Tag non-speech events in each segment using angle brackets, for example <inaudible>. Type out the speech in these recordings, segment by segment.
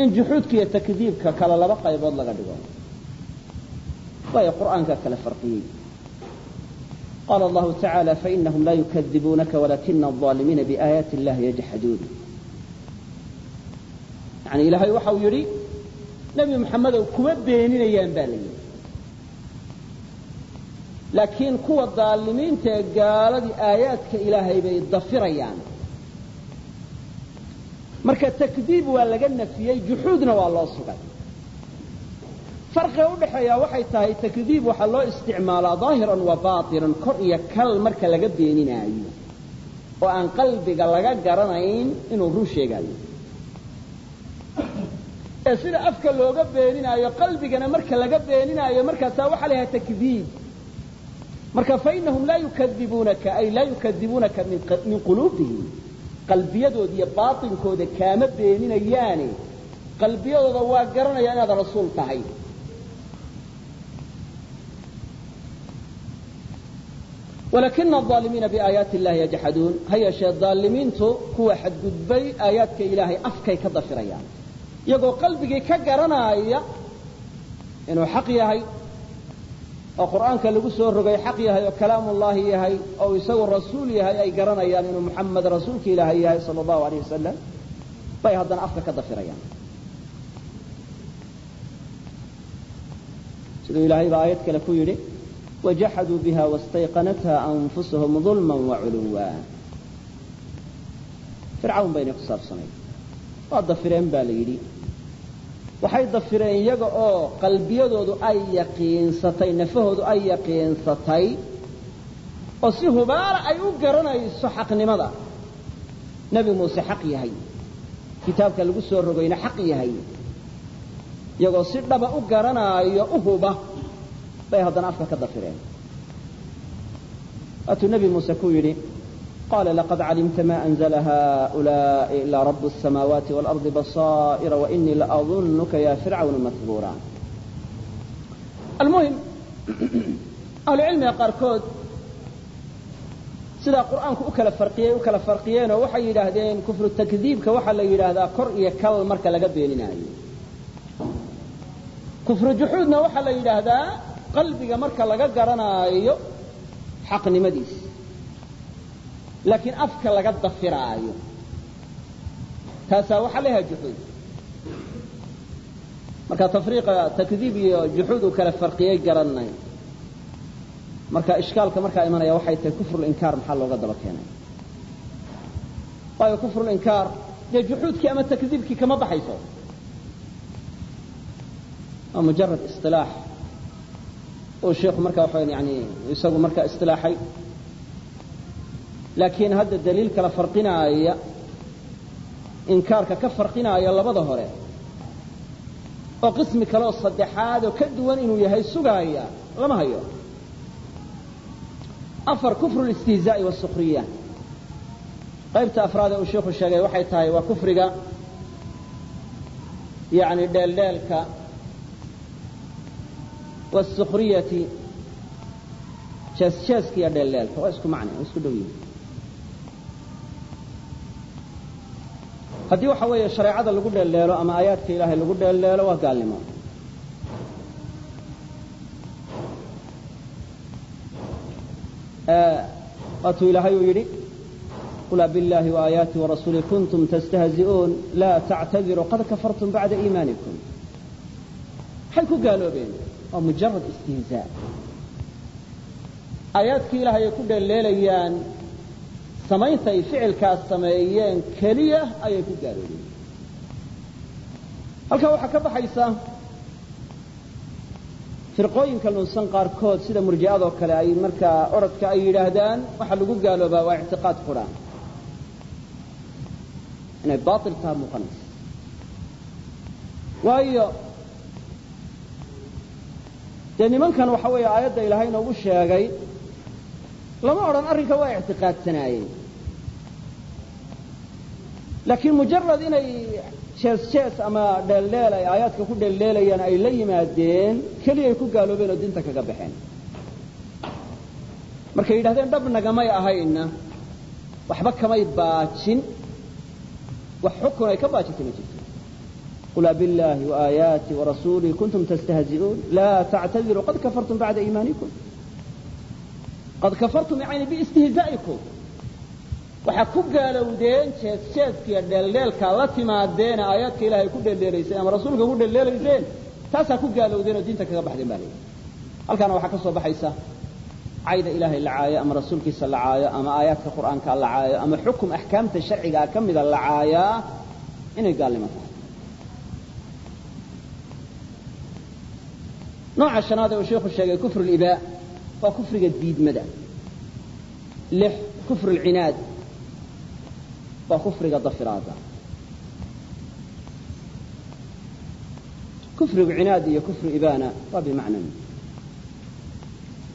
in juxuudka iyo takdiibka kale laba qaybood laga dhigo. Waayo qur'aanka kala farqiyey. Qaala allahu tacaala fainahum laa yukadibuunaka walakina alظaalimiina biaayaati illahi yajxaduun yani ilaahay waxau yidhi nebi moxamedow kuma beeninayaan baa la yidhi. Laakiin kuwa daalimiinta ee gaaladii aayaadka ilaahay bay dafirayaan marka takdiib waa laga nafiyey juxuudna waa loo sugay farqiga udhaxeeya waxay tahay takdiib waxaa loo isticmaalaa daahiran wa baatinan kor iyo kal marka laga beeninaayo oo aan qalbiga laga garanayn inuu run sheegaayo. Ee sida afka looga beeninaayo qalbigana marka laga beeninaayo markaasaa waxaa la takdiib. Marka fainahum laa yukadibuunaka ay laa yukadibuunaka min quluubihim qalbiyadooda iyo baatinkooda kaama beeninayaane qalbiyadooda waa garanaya inaad rasuul tahay. walakina aalimiina biaayaati illahi yajxaduun. ha yeeshee daalimiintu kuwa xadgudbay aayaadka ilaahay afkay ka dafirayaan. iyagoo qalbigii ka garanaaya inuu xaq yahay oo qur'aanka lagu soo rogay xaq yahay oo kalaamullaahi yahay oo isagu rasuul yahay ay garanayaan inuu muxamed rasuulka ilaahay yahay sala allahu alayh wasalam bay haddana afka ka dafirayaan. Siduu ilaahay baa aayad kale ku yidhi wajaxaduu biha wastayqanatha anfusahum ظulma waculuwa fircawn baynay ku saabsanayd waa dafireen baa la yidhi waxay dafireen iyaga oo qalbiyadoodu ay yaqiinsatay nafahoodu ay yaqiinsatay oo si hubaala ay u garanayso xaqnimada. Nebi muuse xaq yahay. Kitaabka lagu soo rogayna xaq yahay. Iyagoo si dhaba u garanaayo u huba bay haddana afka ka dafireen. Waatuu nebi muuse ku yidhi qala laqad calimta ma anzla haؤulaaءi ilaa rab الsamaawaati wاlarضi baصaa'ira wainii laadunka ya fircawn mahbuura almuhim ahlucilmiga qaarkood sidaa qur'aanku u kala farqiyey u kala farqiyeenoo waxay yidhaahdeen kufru takdiibka waxaa la yidhaahdaa kor iyo kal marka laga beeninaayo kufru juxuudna waxaa la yidhaahdaa qalbiga marka laga garanaayo xaqnimadiis laakiin afka laga dafiraayo. Taasaa waxaa la yahay juxuud. Marka tafriiqa takdiib iyo juxuud uu kala farqiyey garanay marka ishkaalka markaa imanaya waxay tahay kufrulinkaar maxaa looga daba keenay? Waayo kufrulinkaar dee juxuudkii ama takdiibkii kama baxayso? Waa mujarad isilaax uu sheikhu markaa waxa yani isagu markaa isilaaxay laakiin hadda daliil kala farqinaaya inkaarka ka farqinaaya labada hore oo qismi kaleoo saddexaad oo ka duwan inuu yahay sugaaya lama hayo. Afar kufru listihzaa'i wasukriya qaybta afraad ee uu sheikhu sheegay waxay tahay waa kufriga yani dheeldheelka wasukriyati jeesjeeska iyo dheeldheelka waa isku macne waa isku dhow haddii waxa weeye shareecada lagu dheeldheelo ama aayaadka ilaahay lagu dheeldheelo waa gaalnimo. Waatuu ilaahay uu yidhi qul abilaahi waaayaati warasuuli kuntum tastahzi'uun laa tactadiruu qad kafartum bacda iimaanikum. Maxay ku gaaloobeen waa mujarad istihzaa aayaadkii ilaahay ay ku dheeldheelayaan samaynta ay ficilkaas sameeyeen keliya ayay ku gaaloobeen halkaa waxaa ka baxaysa firqooyinka lunsan qaarkood sida murji'adoo kale ay markaa orodka ay yidhaahdaan waxaa lagu gaaloobaa waa ictiqaad quraan. Inay baail taha muuqanaysa waayo dee nimankan waxa weeye aayadda ilaahay noogu sheegay lama odhan arrinka waa ictiqaadsanaayey laakiin mujarad inay jees jees ama dheeldheel ay aayaadka ku dheeldheelayaan ay la yimaadeen keliyay ku gaaloobeen oo dinta kaga baxeen. Markay yidhahdeen dhab nagamay ahayna waxba kamay baajin wax xukun ay ka baajintay ma jirto. Qul abilaahi waaayaati warasuulih kuntum tastahzi'uun laa tactadiru qad kafartum bacda iimaanikum qad kafartum yani biاstihzaa'ikum waxaa ku gaalowdeen jees jeeskiiyo dheeldheelkaa la timaadeene aayaadka ilahay ku dheeldheelayseen ama rasuulka ku dheeldheelayseen taasaa ku gaalowdeen oo diinta kaga baxdeen ba layidhi halkaana waxaa ka soo baxaysa cayda ilaahay la caayo ama rasuulkiisa la caayo ama aayaadka qur'aanka la caayo ama xukum axkaamta sharcigaa ka mida la caayaa inay gaalnimo tahay. Nooca shanaad ee uu sheikhu sheegay kufru libaa waa kufriga diidmada lix kufru lcinaad waa kufriga dafiraada kufrigu cinaad iyo kufru ibaana waa bimacnan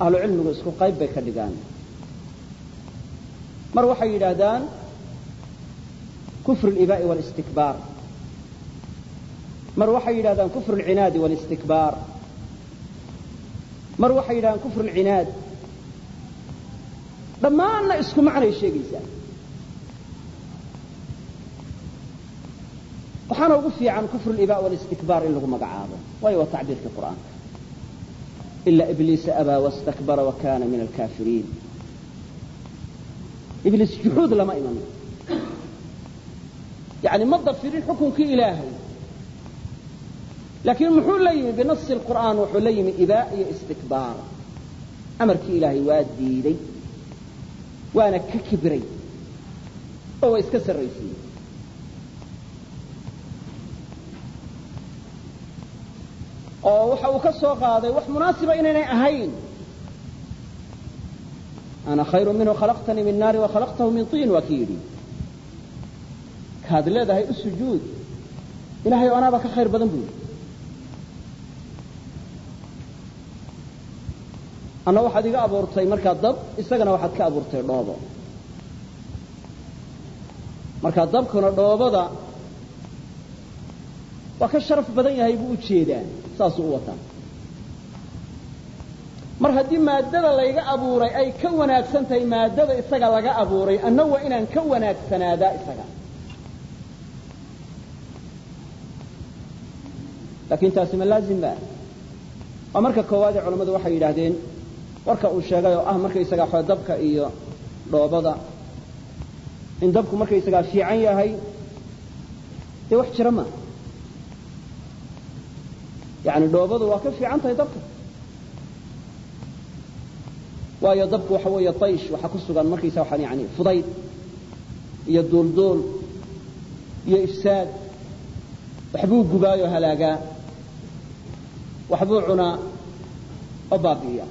ahlu cilmigu isku qayb bay ka dhigaan mar waxay yidhaahdaan kufru اlibaa'i wاlistikbaar mar waxay yidhahdaan kufru اlcinaadi wاlistikbaar mar waxay yidhahaan kufru lcinaad dhammaanna isku macnay sheegaysaa. Waxaana ugu fiican kufru liba walistikbaar in lagu magacaabo. Waayo waa tacbiirka qur'aanka. Ila ibliisa abaa wastakbara wa kaana min alkaafiriin. Ibliis juxuud lama iman. Yani ma dafirin xukunkii ilaahay laakiin muxuu la yimi binasi qur'aan wuxuu la yimi ibaa iyo istikbaar. Amarkii ilaahay waa diiday waana ka kibray oo waa iska sarraysiiyey. Oo waxa uu ka soo qaaday wax munaasiba inaynay ahayn. Ana khayru minhu khalaqtanii min naari wakhalaqtahu min tiin waa ki yidhi kaad leedahay u sujuud. Ilahay o anaaba ka khayr badan buu yidhi anna waxaad iga abuurtay markaa dab isagana waxaad ka abuurtay dhoobo. Markaa dabkuna dhoobada waa ka sharaf badan yahay buu u jeedaa saasuu u wataa. Mar haddii maaddada layga abuuray ay ka wanaagsan tahay maaddada isaga laga abuuray anna waa inaan ka wanaagsanaadaa isaga. Laakiin taasi ma laazim ba. Waa marka koowaadee culammadu waxay yidhaahdeen warka uu sheegay oo ah markaysagaa xoo dabka iyo dhoobada. In dabku markaysagaa fiican yahay dee wax jira maa yani dhoobadu waa ka fiican tahay dabka. Waayo dabku waxa weeye taysh waxaa ku sugan markaysa waxaan yani fudayd iyo duulduul iyo ifsaad waxbuu gubaayoo halaagaa waxbuu cunaa oo baabi'iya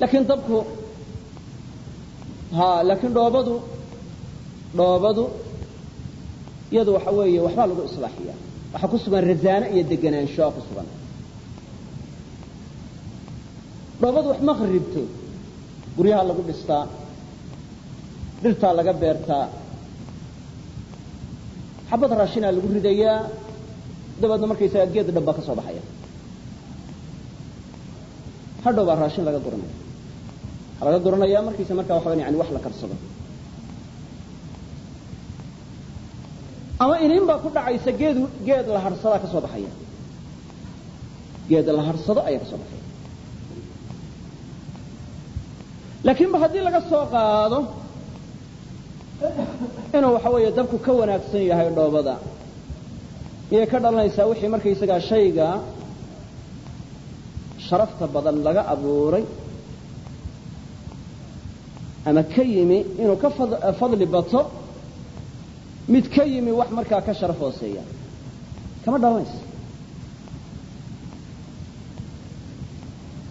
laakiin dabku ha laakiin dhoobadu dhoobadu iyadu waxa weeye waxbaa lagu islaaxiya waxaa ku sugan rasaano iyo deganaanshoa ku sugan. Dhoobadu wax ma kharibto guryaha lagu dhistaa dhirtaa laga beertaa. Xabad raashinaa lagu ridayaa dabeedna markaysaga geed dhan baa ka soo baxaya. Hadhow baa raashin laga guranaya waxaa laga guranaya markaysa markaa waxa yani wax la karsado. Ama iniin baa ku dhacaysa geed geed la harsadaa ka soo baxaya. Geed la harsado ayaa ka soo baxaya. Laakiinba haddii laga soo qaado inuu waxa weeye dabku ka wanaagsan yahay dhoobada. Iyay ka dhalanaysaa wixii markaysagaa shayga sharafta badan laga abuuray ama ka yimi inuu ka fadli bato mid ka yimi wax markaa ka sharaf hooseeya. Kama dhalanayso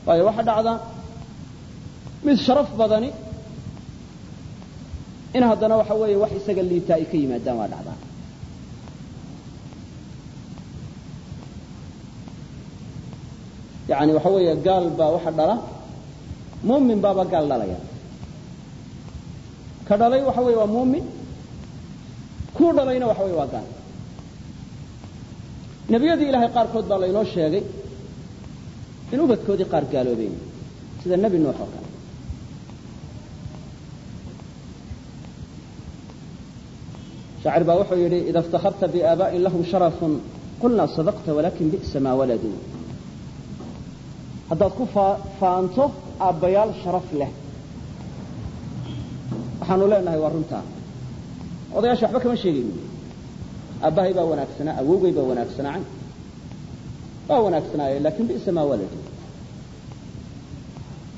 waayo waxaa dhacda mid sharaf badani in haddana waxa weeye wax isaga liitaa ay ka yimaadaan waa dhacdaa. Yani waxa weeye gaal baa waxa dhala muumin baaba gaal dhalaya ka dhalay waxa weye waa muumin kuu dhalayna waxa weye waa gaal. Nebiyadii ilaahay qaarkood baa laynoo sheegay in ubadkoodii qaar gaaloobeen sida nebi nuux oo kale. Shaacir baa wuxuu yidhi ida iftakharta biaabaa'in lahum sharafun qulnaa sadaqta walakin bi'sa maa waladuu. Haddaad ku faanto aabbayaal sharaf leh waxaanu leenahay waa runtaa odayaasha waxba kama sheegayno aabbahay baa wanaagsanaa awowgay baa wanaagsanaa waa wanaagsanaaye laakin bi'sa maa waladu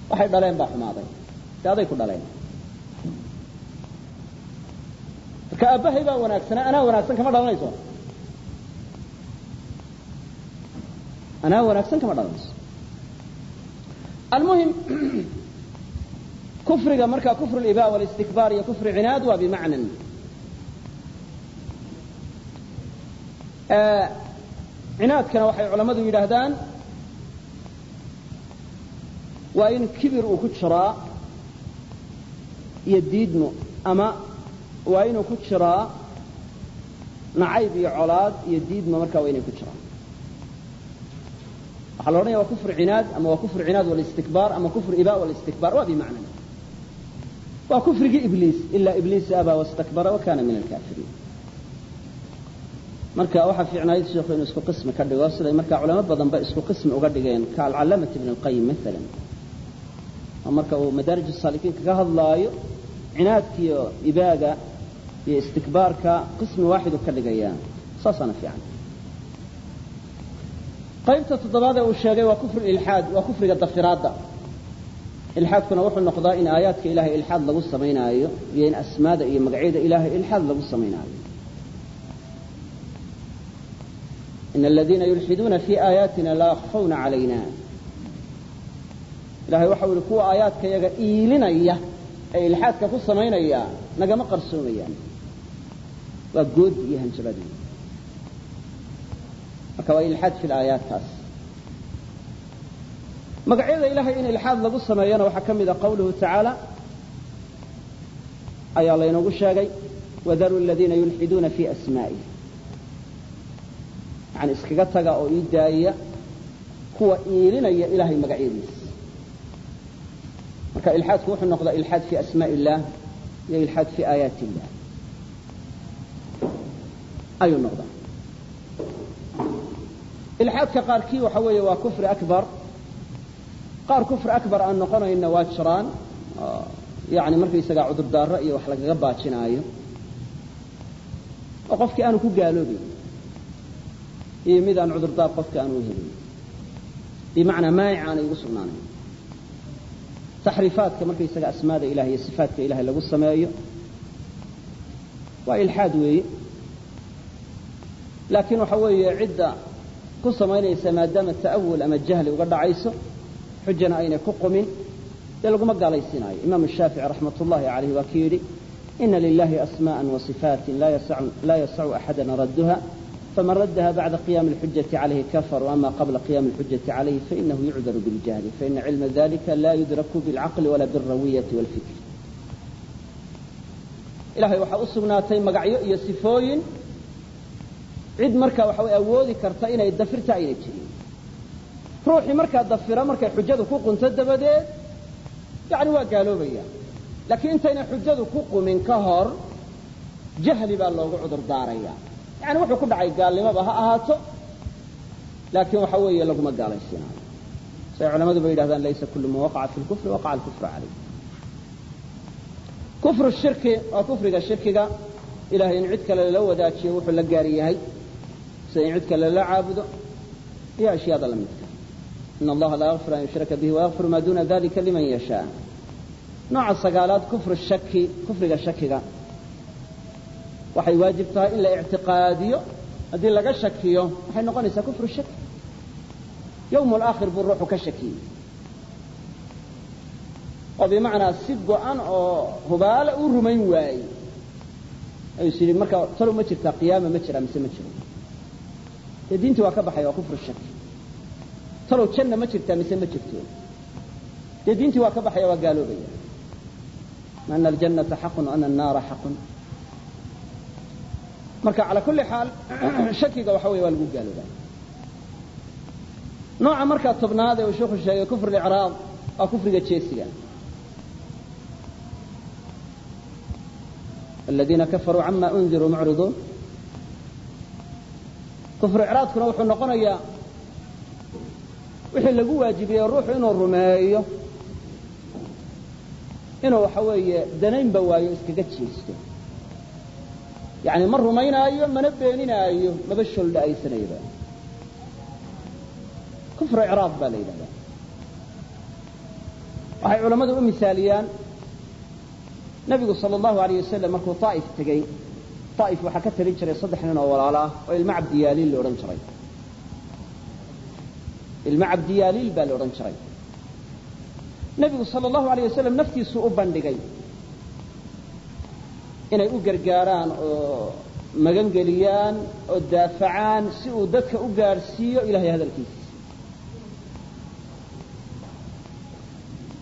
waxay dhaleen baa xumaaday. Aday ku dhaleen? Marka aabbahay baa wanaagsanaa anaa wanaagsan kama dhalanayso? Anaa wanaagsan kama dhalanayso? Almuhim kufriga markaa kufru liba walistikbaar iyo kufru cinaad waa bimacnan. Cinaadkana waxay culammadu yidhaahdaan waa in kibir uu ku jiraa iyo diidmo ama waa inuu ku jiraa nacayb iyo colaad iyo diidmo markaa waa inay ku jiraan. Waxaa la odhanaya waa kufru cinaad ama waa kufru cinaad walistikbaar ama kufru iba walistikbaar waa bimacnan waa kufrigii ibliis. Ilaa ibliis abaa wastakbara wa kana min alkaafiriin marka waxaa fiicnayd sheikhu inuu isku qismi ka dhigo siday markaa culamo badanba isku qismi uga dhigeen ka alcalaamati ibn اlqayim maala oo marka uu madaarij saalikiin kaga hadlaayo cinaadkiiyo ibaaga iyo istikbaarka qismi waaxidu ka dhigaya. Saasaana fiican. Qaybta toddobaad ee uu sheegay waa kufru ilxaad waa kufriga dafiraadda ilxaadkuna wuxuu noqdaa in aayaadka ilahay ilxaad lagu samaynaayo iyo in asmaada iyo magacyada ilahay ilxaad lagu samaynaayo. In aladiina yulxiduuna fi aayaatina laa yakfawna calayna. Ilahay waxau yihi kuwa aayaadka yaga iilinaya ee ilxaadka ku samaynaya nagama qarsoomayaan waa goodi iyo hanjabad marka waa ilxaad fi laayaatkaas magacyada ilahay in ilxaad lagu sameeyana waxaa ka mida qawluhu tacaala ayaa laynoogu sheegay wadaru aladiina yulxiduuna fi asmaa'ih yani iskaga taga oo ii daaya kuwa iilinaya ilahay magacyadiis. Marka ilxaadku wuxuu noqdaa ilxaad fi asmaa illah iyo ilxaad fi aayaat illah ayuu noqdaa. Ilxaadka qaarkii waxa weeye waa kufri akbar qaar kufri akbar aan noqonayna waa jiraan yani markaysagaa cudurdaaro iyo wax lagaga baajinaayo. Oo qofkii aanu ku gaaloobayn iyo mid aan cudurdaar qofka aanu helin. Bimacnaa maayic aanay ugu sugnaanayn taxriifaadka markaysaga asmaada ilahay iyo sifaatka ilahay lagu sameeyo waa ilxaad weeye. Laakiin waxa weeye cidda ku samaynaysa maadaama ta'awul ama jahli uga dhacayso xujana aynay ku qumin dee laguma gaalaysiinaayo imaamu shaafici raxmat ullahi calayh waa ki yidhi ina lilahi asmaءa wasifaatin laa yasacu axadana radduha faman raddaha bacda qiyami اlxujati calayhi kafar ama qabla qiyami اlxujati calayhi fainahu yucdaru biاljahli faina cilma dalika la yudraku biاlcaqli wala biاlrawiyati wاlfikr ilahay waxaa u sugnaatay magacyo iyo sifooyin cid markaa waxa way awoodi karta inay dafirta aynay jirin ruuxii markaa dafira markay xujadu ku qunto dabadeed yani waa gaaloobaya laakiin intaynay xujadu ku qumin ka hor jahli baa loogu cudur daaraya yani wuxuu ku dhacay gaalnimoba ha ahaato. Laakiin waxa weeye laguma gaalaysiinaayo say culamadu ba yidhahdaan laysa kullu ma waqaca fi lkufri waqaca alkufru calayh. Kufru shirki waa kufriga shirkiga. Ilahay in cid kale lala wadaajiyo wuxuu la gaar yahay. Sida in cid kale lala caabudo iyo ashyaada la midka in allaha laa yakfir an yushraka bihi wayakfir maa duna dalika liman yashaa nooca sagaalaad kufru shaki kufriga shakiga waxay waajib tahay in la ictiqaadiyo haddii laga shakiyo waxay noqonaysaa kufru shaki yowm alaakhir buu ruuxu ka shakiyey oo bimacnaa si go-an oo hubaale u rumayn waayey ayuu is yidhi marka talow ma jirtaa qiyaama ma jira mise ma jiro dee diintii waa ka baxaya waa kufru shaki talow janna ma jirtaa mise ma jirto? Dee diintii waa ka baxaya waa gaaloobaya. Ana aljannata xaqun ana annaara xaqun. Marka calaa kulli xaal <clears throat> shakiga waxa weeye waa lagu gaaloobaa nooca markaa tobnaad ee uu sheikhu sheegay kufr licraab waa kufriga jeesiga. Aladiina kafaruu cama undiruu mucriduun. Kufru icraadkuna wuxuu noqonayaa wixii lagu waajibiyey ruuxu inuu rumeeyo inuu waxa weeye danaynba waayo iskaga jeesto. Yani ma rumaynaayo mana beeninaayo maba sholdha aysanayba kufru baa la yidhahdaa. Waxay culammadu u misaaliyaan nebigu sala allahu alayh wasalam markuu taa'if tegey taa'if waxaa ka talin jiray saddex nin oo walaalo oo ilmo cabdiyaaliil la odhan jiray ilmo cabdiyaaliil baa la odhan jiray. Nebigu sala allahu alayh wasalam naftiisuu u bandhigay inay u gargaaraan oo magangeliyaan oo daafacaan si uu dadka u gaadhsiiyo ilahay hadalkiisa.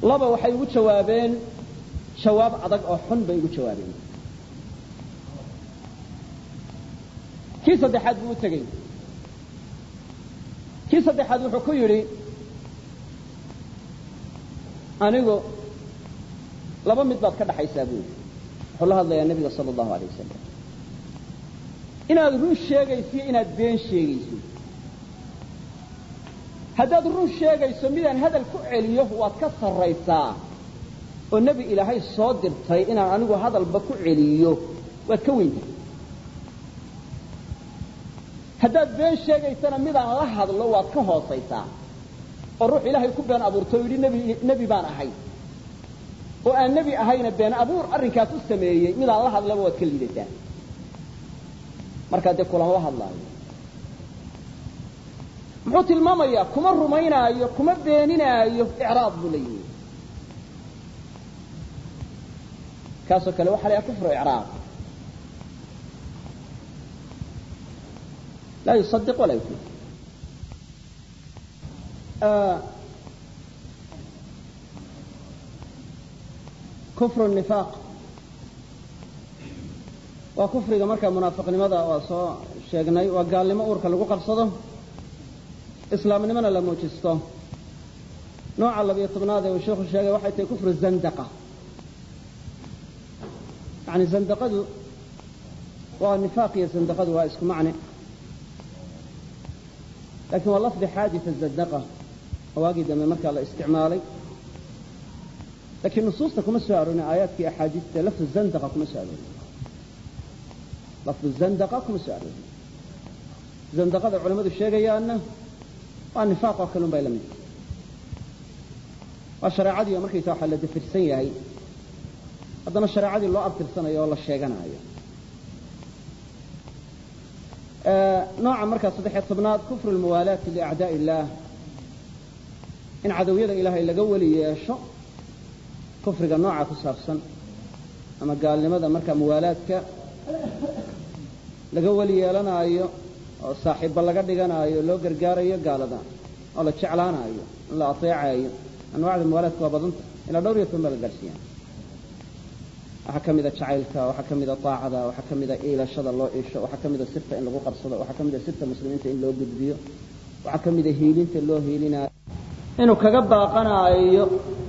Laba waxay ugu jawaabeen jawaab adag oo xun bay ugu jawaabeen. Kii saddexaad buu u tegey kii saddexaad wuxuu ku yidhi anigu laba mid baad ka dhaxaysaa buu yidhi. Wuxuu la hadlayaa nebiga sala allahu alay wasalam inaad run sheegayso iyo inaad been sheegayso. Haddaad run sheegayso midaan hadal ku celiyo waad ka sarraysaa. Oo nebi ilaahay soo dirtay inaan anigu hadalba ku celiyo. Waad ka weyntahay haddaad been sheegaysana midaan la hadlo waad ka hoosaysaa. oo ruux ilaahay ku been abuurtay oo yidhi nebi nebi baan ahay. oo aan nebi ahayna been abuur arrinkaas u sameeyey midaan la hadlaba waad ka liidataa markaa dee kulanla hadlaayo. Muxuu tilmaamayaa kuma rumaynaayo kuma beeninaayo icraad buu la yimi kaasoo kale waxa la yaha kufru icraad laa yusadiq walaa yukid kufru nifaaq waa kufriga markaa munaafiqnimada waa soo sheegnay waa gaalnimo uurka lagu qabsado islaamnimona la muujisto. Nooca labiyo tobnaad ee uu sheikhu sheegay waxay tahay kufru zandaqa. Yani zandaqadu waa nifaaq iyo zandaqadu waa isku macne laakiin waa lafdi xaadita zandaqa oo waagii dambe markaa la isticmaalay. Lakiin nusuusta kuma soo aroorin aayaadkii axaadiista lafdu zandaqa kuma soo aroorin. Lafdu zandaqa kuma soo aroorin. Zandaqada culamadu sheegayaanna waa nifaaq oo kale un bay la mid waa shareecadii markaysa waxa la dafirsan yahay. Haddana shareecadii loo abtirsanayo oo la sheeganayo nooca markaa saddexiyo tobnaad kufru lmuwaalaati liacdaaءi illaah. In cadowyada ilaahay laga weli yeesho kufriga nooca ku saabsan ama gaalnimada markaa muwaalaadka laga weli yeelanaayo oo saaxiibba laga dhiganaayo loo gargaarayo gaalada oo la jeclaanaayo in la ateecayo anwaacda muwaalaadka waa badanta ilaa dhowr iyo toban baa la gaarsiiyaa waxaa ka mida jacaylka waxaa ka mida aacada waxaa ka mida iilashada loo iisho waxaa ka mida sirta in lagu qarsado waxaa ka mida sirta muslimiinta in loo gudbiyo waxaa ka mida hiilinta loo hiilinayo inuu kaga baaqanaayo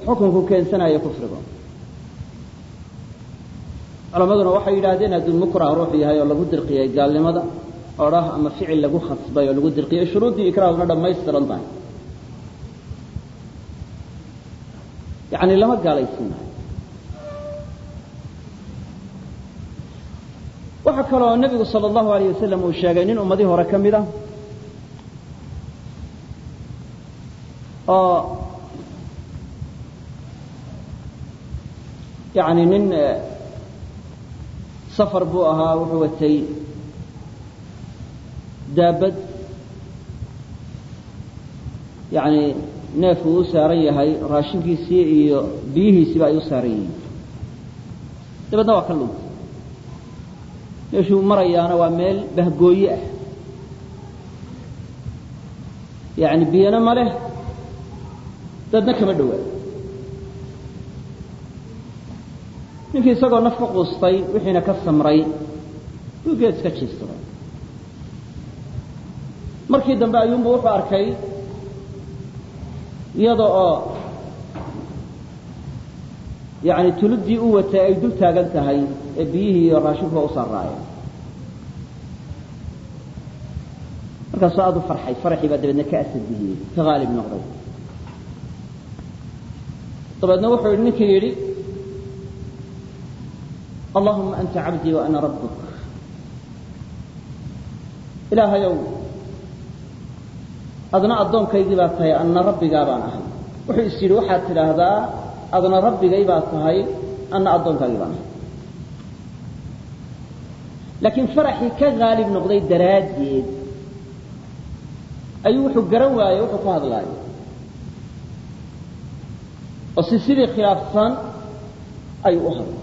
xukunku keensanayo kufriga culammaduna waxay yidhaahdeen hadduu mukrah ruuxu yahay oo lagu dirqiyey gaalnimada odhah ama ficil lagu khasbay oo lagu dirqiyey shuruuddii ikraahuna dhammaystiran tahay. Yani lama gaalaysiinayo waxaa kaloo nebigu sala allahu alayh wasalam uu sheegay nin ummadii hore ka mid a oo yani nin safar buu ahaa wuxuu watay daabad. Yani neef uu saaran yahay raashinkiisii iyo biyihiisiiba ay u saaran yihiin. Dabeedna waa ka luntay meeshuu marayaana waa meel bahgooye ah. Yani biyana ma leh dadna kama dhowaa. Ninkii isagoo naf ku quustay wixiina ka samray wuu geed iska jiisaday markii dambe ayuunbu wuxuu arkay iyada oo yani tuluddii u watay ay dul taagan tahay ee biyihii iyo raashinku waa u saaraayeen markaasuu aada u farxay faraxii baa dabeedna ka asadiyey ka haalib noqday. Dabeedna wuxuu yidhi ninkii yidhi allahuma anta cabdii wa rabbuk. Ilaahayow adna addoonkaygii baa tahay anna rabbigaa baan ahay. Wuxuu is yidhi waxaad tidhaahdaa adna rabbigay baa tahay anna addoonkaagii baan ahay laakiin faraxii ka haalib noqday daraaddeed ayuu wuxuu garan waayey wuxuu ku hadlaayo oo si sidii khilaafsan ayuu u hadlay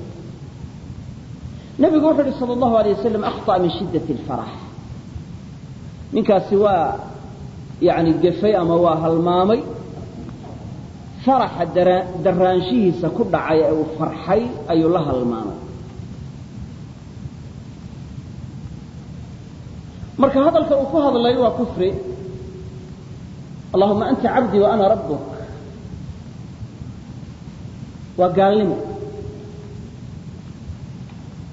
nebigu wuxuu uhi sal allahu alay wasalam akhطأ min shiddaة اlfarax ninkaasi waa yani gefay ama waa halmaamay faraxa daraanshihiisa ku dhacay ee uu farxay ayuu la halmaamay. Marka hadalka uu ku hadlay waa kufri. Allahuma anta cabdii wa ana rabbuk. Waa gaalnimo.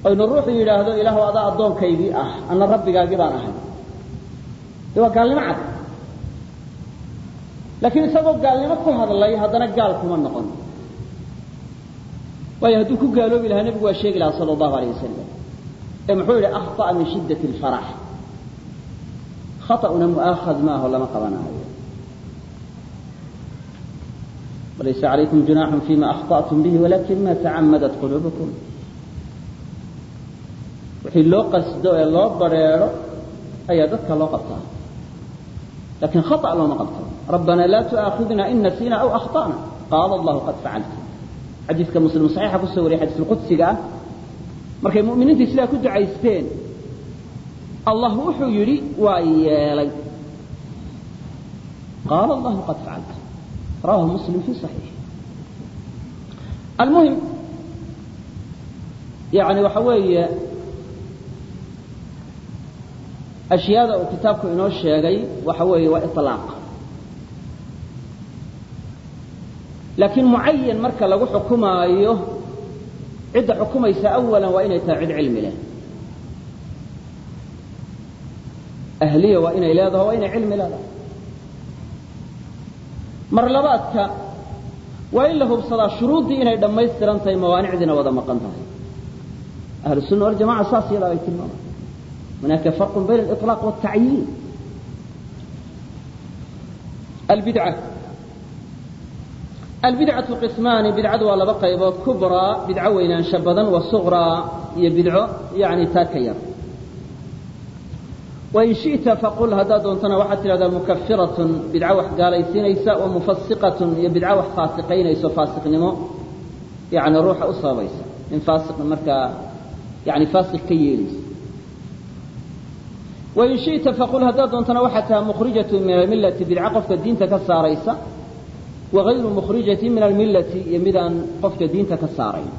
Aynu ruuxu yidhaahdo ilaahu adaa addoonkaygii ah anna rabbigaagii baan ahay. Waa gaalnimo cad laakiin isagoo gaalnimo ku hadlay haddana gaal kuma noqon waayo hadduu ku gaaloobi lahaa nebigu waa sheegi lahaa sala allahu alayh wasalam ee muxuu yidhi akhطa'a min shiddat اlfarax khaطa'una mu'aakhad maaho lama qabanaayo walaysa calaykum junaaxun fima akhطa'tum bihi walakin ma tacamadat quluubukum wixii loo qasdo ee loo badrheedho ayaa dadka loo qabtaa lakin khaطأ looma qabto rabbana laa tu'aakhidna in nasiina aw akhطأna qaala allahu qad facaltu xadiidka muslim saxiixa kusoo wariyay xadiis qudsiga ah markay mu'miniintii sidaa ku ducaysteen allah wuxuu yidhi waa yeelay qaala allahu qad facaltu rawahu muslim fi صaxiix almuhim yani waxa weeye ashyaada uu kitaabku inoo sheegay waxa weeye waa iطlaaq laakiin mucayan marka lagu xukumaayo cidda xukumaysa awalan waa inay tahay cid cilmi leh. Ahliya waa inay leedaho waa inay cilmi leedahay. Mar labaadka waa in la hubsadaa shuruuddii inay dhammaystiran tahay mawaanicdiina wada maqan tahay. Ahlu sunna waljamaca saas yadaa ay tilmaamaan albidcatu qismaani bidcadu waa laba qaybood kubraa bidco weynaansho badan wa suqraa iyo bidco yani taa yar. Wain shiئta faqul haddaad doontana waxaad tidhahdaa mukafiratun bidco wax gaalaysiinaysa wa mufasiqatun iyo bidco wax faasiqaynayso faasiqnimo yani ruuxa u sababaysa in faasiq markaa yani faasiq ka yeelaysa wain shiئta faqul haddaad doontana waxaad tahay mukhrijatu min almillati bidco qofka diinta ka saaraysa wغayru mkrijati min almilati iyo midaan qofka diinta ka saarayn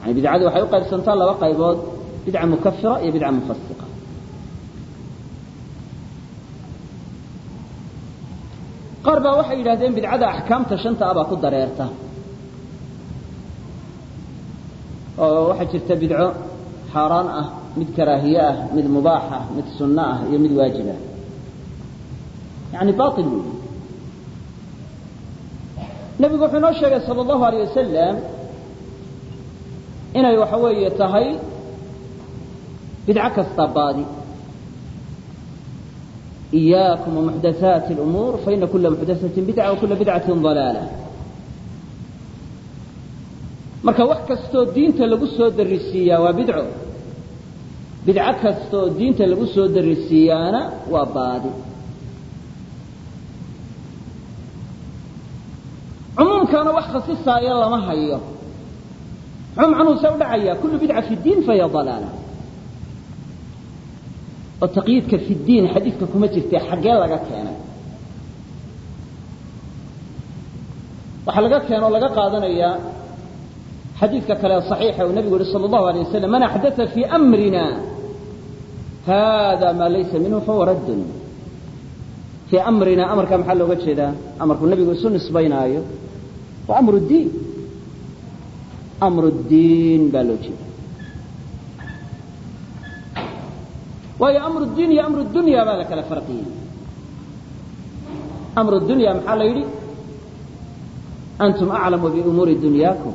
yani bidcadi waxay u qaybsantaa laba qaybood bidca mukafira iyo bidca mufasiqa qaar baa waxay yidhahdeen bidcada axkaamta shanta a baa ku dareerta oo waxaa jirta bidco xaaraan ah mid karaahiye ah mid mubaax ah mid sunno ah iyo mid waajib ah yani bail weyi nebigu wuxuu inoo sheegay sala allahu alayh wasalam inay waxa weeye tahay bidco kasta baadi إiyaakum وmuxdathaati الأmuur faina kula muxdathaةi bidca وkula bidcaةi ضalaala marka wax kastoo diinta lagu soo darisiiyaa waa bidco bidco kastoo diinta lagu soo darisiiyaana waa baadi cumuumkaana wax khasisaaya lama hayo muxuu macnuuse u dhacaya kulu bidca fi اdiin fahiya ضalaala oo taqyiidka fi diin xadiidka kuma jirte xaggee laga keenay waxaa laga keeno o laga qaadanayaa xadiidka kale صaxiixa uu nabigu yihi salى الlahu alيه waslm man axdaa fii amrina hada maa laysa minhu fahuwa raddun fii amrina amarka maxaa looga jeedaa amarku nebigu isu nisbaynaayo baa loo jeeda waayo amru diin iyo amru dunya baa la kala farqiyey amru dunya maxaa la yidhi antum aclamu biumuuri dunyaakum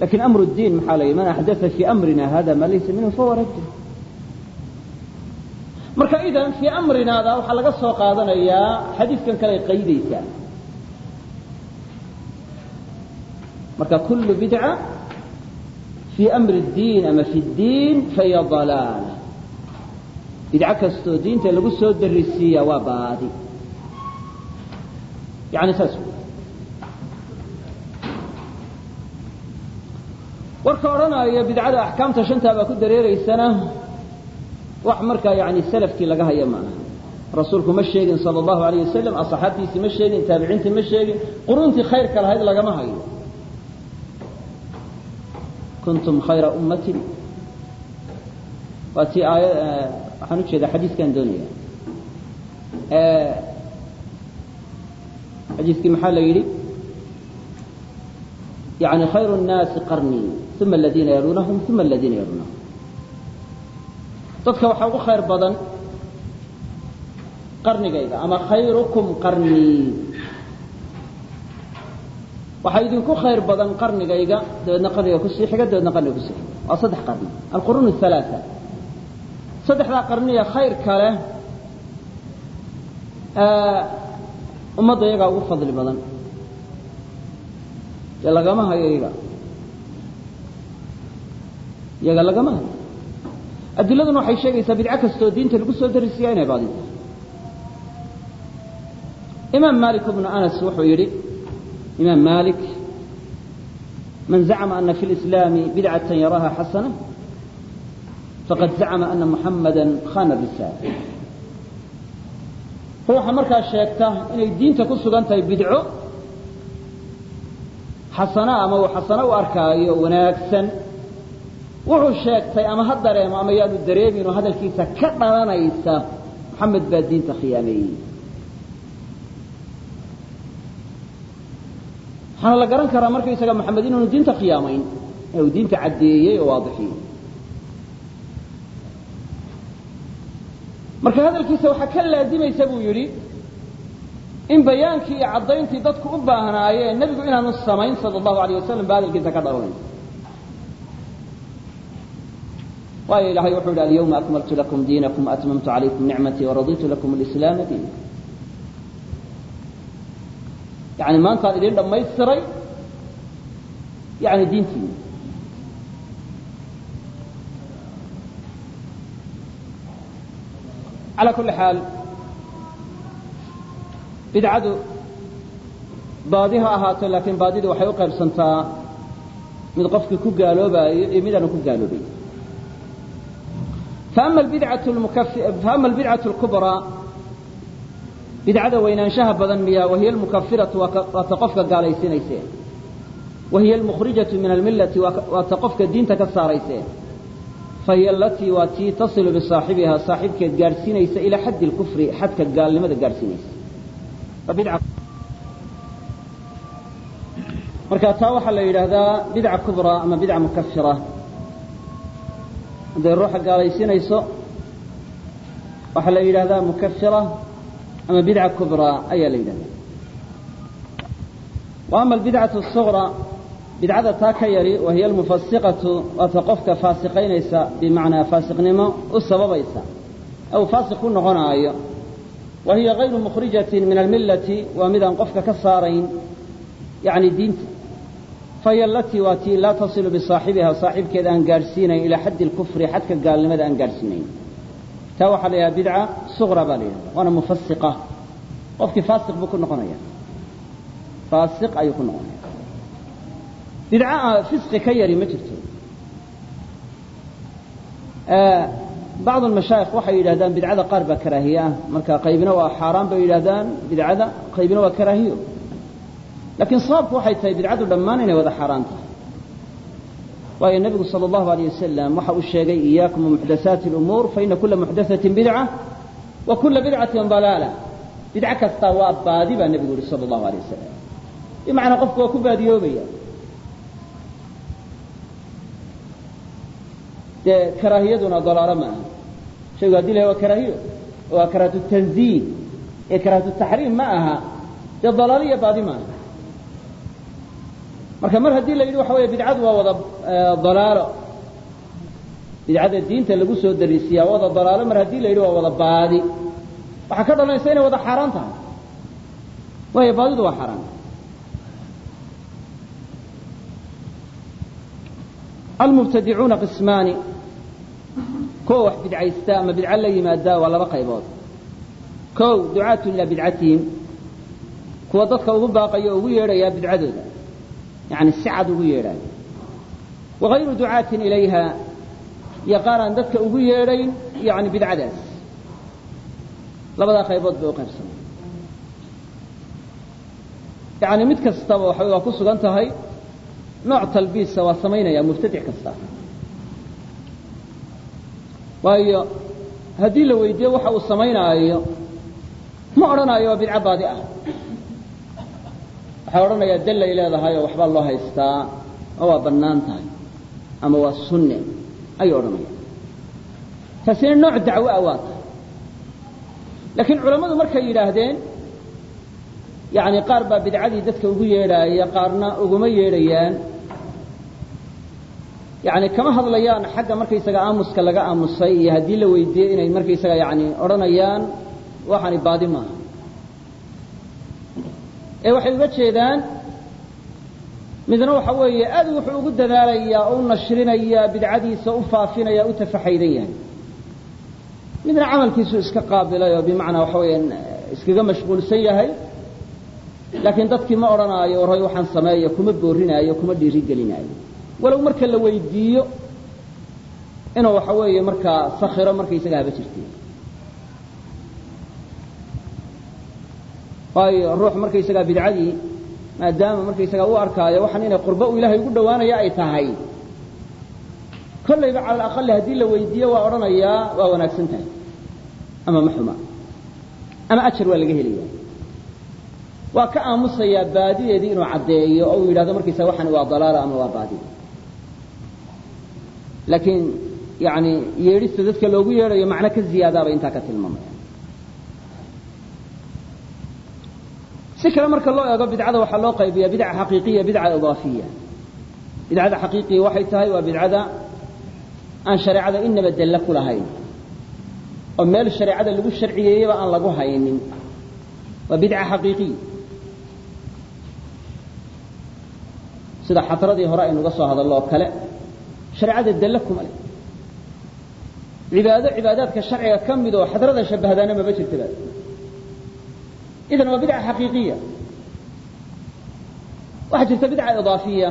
laakiin amru diin maxaa la yidhi man axdaa fii amrina hada ma laysa minhu fahuwa rajul marka idan fii amrinaada waxaa laga soo qaadanayaa xadiidkan kale qaydaysaa marka kulu bidca fii amri اdiin ama fi اdiin fahiya dalaala bidco kastoo diinta lagu soo darisiiya waa baadi. Yani saas warka odhanaya bidcada axkaamta shantaa ku dareereysana wax markaa yani salafkii laga haya maaha. Rasuulku ma sheegin sala allahu alayh wasalam asxaabtiisii ma sheegin taabiciintii ma sheegin quruuntii khayrka lahayd lagama hayo kuntum khayra ummatin. Waa tii aaya waxaan u jeedaa xadiiskaan doonaya. Xadiiskii maxaa la yidhi? Yani khayru الnaasi qarnii uma aladiina yaluunahum uma aladiina yaluunahum dadka waxaa ugu khayr badan qarnigayga ama khayrukum qarnii waxaa idinku khayr badan qarnigayga dabeedna qarniga ku sii xiga dabeedna qarniga ku sii xiga. Waa saddex qarni. Alquruun aلalaaثa saddexdaa qarniya khayr kale ummadda iyagaa ugu fadli badan. Dee lagama hayo iyaga. Iyaga lagama hayo. Adiladuna waxay sheegaysaa bidco kastoo diinta lagu soo darisiya inay baadinta imaam malik bnu anas wuxuu yidhi imaam malik man zacma ana fi اlislaami bidcata yaraha xasana faqad zacma ana muxamada khana risaala ruuxa markaa sheegta inay diinta ku sugan tahay bidco xasana ama uu xasano u arkaayo wanaagsan wuxuu sheegtay ama ha dareemo ama yaanu dareemin oo hadalkiisa ka dhalanaysa maxamed baa diinta khiyaameeyey waxaana la garan karaa markaysaga maxamed inaanu diinta khiyaamayn ee uu diinta caddeeyey oo waadixiyey marka hadalkiisa waxaa ka laazimaysa buu yidhi in bayaankii iyo caddayntii dadku u baahnaayeen nebigu inaanu samayn sala allahu alayh wasalam ba hadalkiisa ka dhalanaysa waayo ilahay wuxuu yidhi alyawma akmaltu lakum diinakum waatmamtu calaykum nicmatii waraditu lakum alislaama diina yani maantaan idin dhamaystiray yani diintiina calaa kulli xaal bidcadu baadi ahaato laakiin baadidu waxay u qaybsantaa mid qofkii ku gaaloobaayo iyo midaanu ku gaaloobayn faama albidcatu lmukaf faama albidcatu lkubraa bidcada weynaanshaha badan miya wahiy almukafiratu waa ta qofka gaalaysinayse wahiy almukhrijaةu min almilati waa ta qofka diinta ka saarayse. Fahiy alatii waa tii tasilu bisaaxibihaa saaxibkeed gaadhsiinaysa ilaa xaddi اlkufri xadka gaalnimada gaadhsiinaysa. Marka taa waxaa la yidhaahdaa bidca kubraa ama bidca mukafira hadday ruuxa gaalaysiinayso waxaa la yidhahdaa mukafira ama bidca kubra ayaa la yidhahdaa. Wa ama albidcatu suqra bidcada taa ka yari wahiya almufasiqatu waata qofka faasiqaynaysa bimacnaa faasiqnimo u sababaysa aw faasiq ku noqonaayo. Wa kayru mukhrijatin min almillati waa midaan qofka ka saarayn yani diinta. Fahiya alatii waa tii laa tasilu bisaaxibiha saaxibkeeda aan gaadhsiinayn ilaa xaddi alkufri xadka gaalnimada aan gaadhsiinayn taa waxaa la yidhaha bidca suqra baa la yidhahda waana mufasiqa qofkii faasiq buu ku noqonaya. Faasiq ayuu ku noqonaya. Bidca fisqi ka yari ma jirto. Bacdu mashaayikh waxay yidhahdaan bidcada qaar baa karaahiye ah marka qaybina waa xaaraan bay yidhahdaan bidcada qaybina waa karaahiyo. Laakiin sababku waxay tahay bidcadu dhammaan inay wada xaaraan tahay waayo nebigu sala allahu alayh wasalam waxa uu sheegay iyaakum wamuxdathaati اlumuur faina kula muxdathatin bidca wa kula bidcatin dalaala. Bidco kastaa waa baadi baa nebigu yihi sala allahu alayh wasalam bimacnaa qofku waa ku baadiyoobaya dee karaahiyaduna dalaalo ma aha. Shaygu haddii la waa karaahiyo waa karaahatu tanziih ee karaahatu taxriim ma aha. Dee dalaalo iyo baadi ma aha marka mar haddii la yidhi waxa weeye bidcadu waa wada dalaalo. Bidcada diinta lagu soo darisiyaa wada dalaalo mar haddii la yidhi waa wada baadi. Waxaa ka dhalanaysa inay wada xaaraan tahay. Waayo baadidu waa xaaraan. Almubtadicuuna qismaani. Kuwa wax bidcaysta ama bidco la yimaada waa laba qaybood. Kow ducaatu ilaa bidcatihim. Kuwa dadka ugu baaqaya o ugu yeedhaya bidcadooda yani si cad ugu yeedhaayo wagayru ducaatin ilayha iyo qaar dadka ugu yeedhayn yani bidcadaas labadaa qaybood bay u yani mid kastaba waxa waa ku sugan tahay nooc talbiisa waa samaynaya mubtadic kasta waayo haddii la weydiiyo waxa uu samaynaayo ma odhanaayo waa bidco baadi ah waxay odhanayaa dallay leedahay oo waxbaa loo haystaa oo waa bannaan tahay ama waa sunne ayuu odhanaya taasina nooc dacwo ah waa tahay. Laakiin culammadu markay yidhaahdeen yani qaar baa bidcadii dadka ugu yeedhaaya qaarna uguma yeedhayaan. Yani kama hadlayaan xagga markaysaga aamuska laga aamusay iyo haddii la weydiiyey inay markaysaga yani odhanayaan waxani baadi maaha ee waxay uga jeedaan midna waxa weeye aad wuxuu ugu dadaalayaa oo u nashrinayaa bidcadiisa u faafinaya u tafaxaydan yahay midna camalkiisu iska qaabilay oo bimacnaa waxa weya iskaga mashquulsan yahay laakiin dadkii ma odhanaayo warhoy waxaan sameeyo kuma boorinaayo kuma dhiirigelinaayo. Walow marka la weydiiyo inuu waxa weeye markaa sakhiro markaysaga haba jirtay waayo ruux markaysagaa bidcadii maadaama markaysagaa u arkaayo waxaan inay qurbo u ilaahay ugu dhowaanaya ay tahay. Kollayba cala alaqali haddii la weydiiyo waa odhanayaa waa wanaagsan tahay. Ama ma xuma. Ama ajar waa laga helaya waa ka aamusayaa baadideedii inuu caddeeyo oo uu yidhahdo markaysaga waxani waa dalaala ama waa baadi laakiin yani yeedhista dadka loogu yeedhayo macno ka ziyaadaaba intaa ka tilmaamaya si kale marka loo eego bidcada waxaa loo qaybiya bidca xaqiiqiya bidca idaafiya. Bidcada xaqiiqiya waxay tahay waa bidcada aan shareecada inaba delle ku lahayn. Oo meel shareecada lagu sharciyeeyaba aan lagu haynin. Waa bidca xaqiiqiya. Sida xatradii hore aynuga soo hadallo oo kale shareecada delle kuma leh. Cibaado cibaadaadka sharciga ka mid oo xadrada shabbahdaana maba jirtaba idan waa bidca xaqiiqiya waxaa jirta bidca idaafiya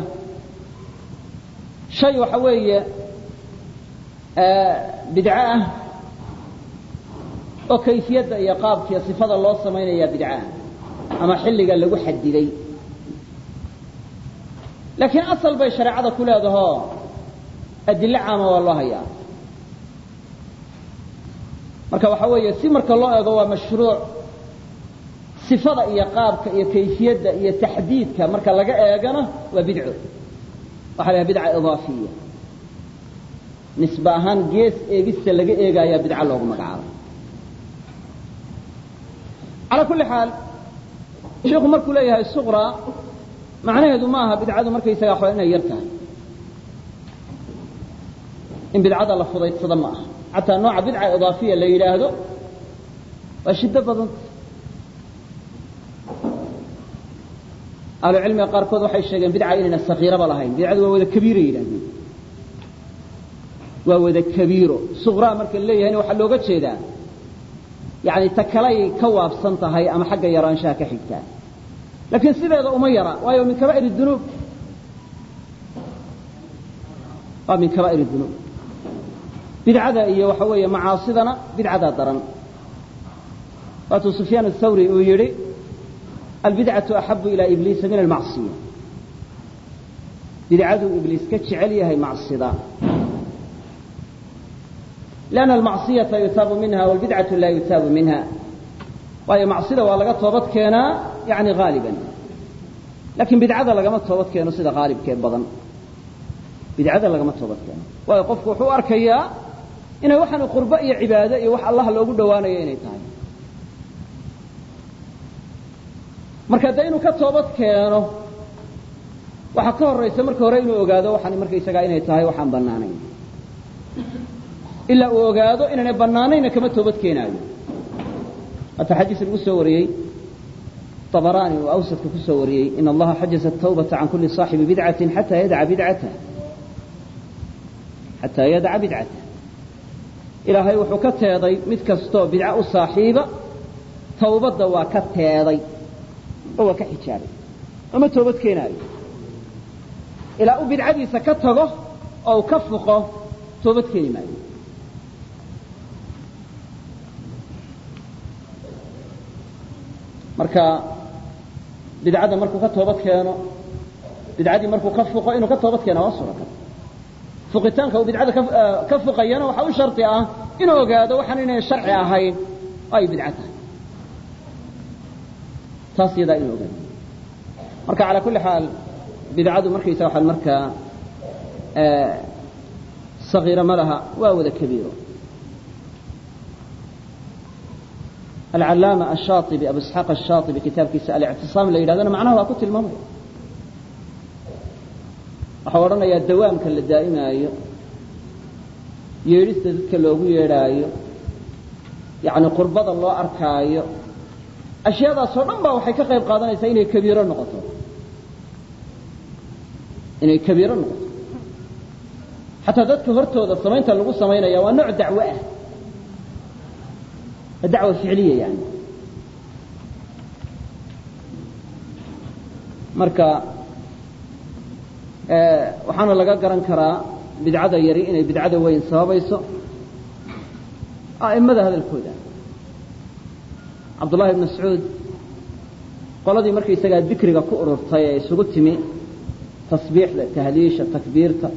shay waxa weeye bidco ah oo kayfiyadda iyo qaabkiiyo sifada loo samaynaya bidcaah ama xilliga lagu xadiday laakiin asal bay shareecada ku leedaho adilo caama waa loo hayaa marka waxa weeye si marka loo eego waa mashruuc sifada iyo qaabka iyo kayfiyadda iyo taxdiidka marka laga eegana waa bidco. Waxa la bidca idaafiya. Nisbe ahaan gees eegista laga eegaayaa bidco loogu magacaabay calaa kulli xaal sheikhu markuu leeyahay suqra macnaheedu ma aha bidcadu markaysaga waxba inay yar tahay. In bidcada la fudaydsado ma aha. Xataa nooca bidca idaafiya la yidhaahdo waa shiddo badanta ahlucilmiga qaarkood waxay sheegeen bidca inayna sakiiraba lahayn. Bidcadu waa wada kabiira yidhahdeen. Waa wada kabiiro. Suqraa marka leeyahayna waxaa looga jeedaa yani ta kalay ka waabsan tahay ama xagga yaraanshaha ka xigtaa laakiin sideeda uma yara waayo min kaba'ir dunuub. Waa min kaba'ir dunuub. Bidcada iyo waxa weeye macaasidana bidcadaa daran. Waatuu sufyaan athawri uu yidhi albidcaةu axabu ilى ibliisa min almacصiya bidcaduu ibliis ka jecel yahay macsida لأnna almacصiyaةa yutaabu minha wاlbidcaةu laa yutaabu minha waayo macsida waa laga toobad keenaa yani haaliban laakiin bidcada lagama toobad keeno sida qaalibkee badan bidcada lagama toobad keeno waayo qofku wuxuu arkayaa inay waxaan qurbo iyo cibaado iyo wax allah loogu dhowaanayo inay tahay marka de inuu ka toobad keeno waxaa ka horaysa marka hore inuu ogaado waxaan markaysagaa inay tahay waxaan bannaanayn. Ilaa uu ogaado inaanay bannaanayna kama toobad keenaayo. Hataa xadiis lagu soo wariyey brani uu awsadka ku soo wariyey in allaha xajaza tawbata can kuli saaxibi bidcati xataa yadaca bidcatah xataa yadaca bidcatah ilaahay wuxuu ka teeday mid kastoo bidca u saaxiiba tawbadda waa ka teeday oo waa ka xijaabay ama toobad keenaayo. Ilaa u bidcadiisa ka tago oo u ka fuqo toobad keeni maayo marka bidcada markuu ka toobad keeno bidcadii markuu ka fuqo inuu ka toobad keena waa suuragal fuqitaanka uu bidcada ka fuqayana waxaa u shardi ah inuu ogaado waxaan inay sharci ahayn oo ay bidca tahay taas yadaa inu ogaado marka calaa kulli xaal bidcadu markaysa waxaan markaa sagiira ma laha waa wada kabiiro. Alcallaama ashaaibi abu isxaaq ashaaibi kitaabkiisa alictisaam la yidhahdana macnaha waa ku tilmaamaya. Waxau odhanayaa dawaamka la daa'imaayo yeedhista dadka loogu yeedhaayo yacni qurbada loo arkaayo ashyaadaasoo dhan baa waxay ka qayb qaadanaysaa inay kabiiro noqoto. Inay kabiiro noqoto. Xataa dadka hortooda samaynta lagu samaynaya waa nooc dacwo ah. A dacwo ficliya yani marka waxaana laga garan karaa bidcada yari inay bidcada weyn sababayso. A'imada hadalkooda cabdullahi ibn mascuud qoladii markaysagaa dikriga ku ururtay ee isugu timi tasbiixda tahliisha takbiirta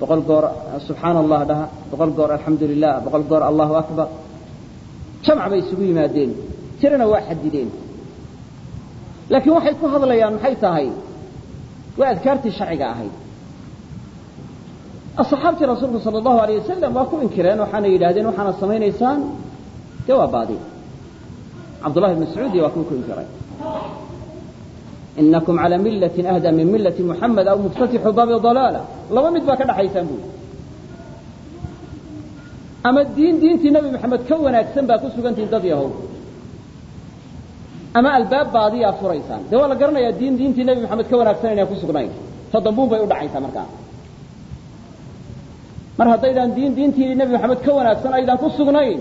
boqol goor subxaana allah dhaha boqol goor alxamdu lilah boqol goor allahu akbar jamc bay isugu yimaadeen tirana waa xadideen laakiin waxay ku hadlayaan maxay tahay? Waa adkaartii sharciga ahayd. Asxaabtii rasuulku sala allahu alayh wasalam waa ku inkireen waxaana yidhahdeen waxaana samaynaysaan? Dee waa baadi cabdullahi bn mascuudi waa kuwa ku inkiray inakum calى milatin ahda min milati muxamed aw muftatixu baabi dalaala laba mid baa ka dhaxaysaan buuri ama diin diintii nebi maxamed ka wanaagsan baa ku sugantihin dad yahow ama albaab baadiyaa furaysaan. Dee waa la garanayaa diin diintii nebi maxamed ka wanaagsan inay ku sugnayn. Ta dambuun bay u dhacaysaa markaa. Mar haddaydaan diin diintii nebi maxamed ka wanaagsan aydaan ku sugnayn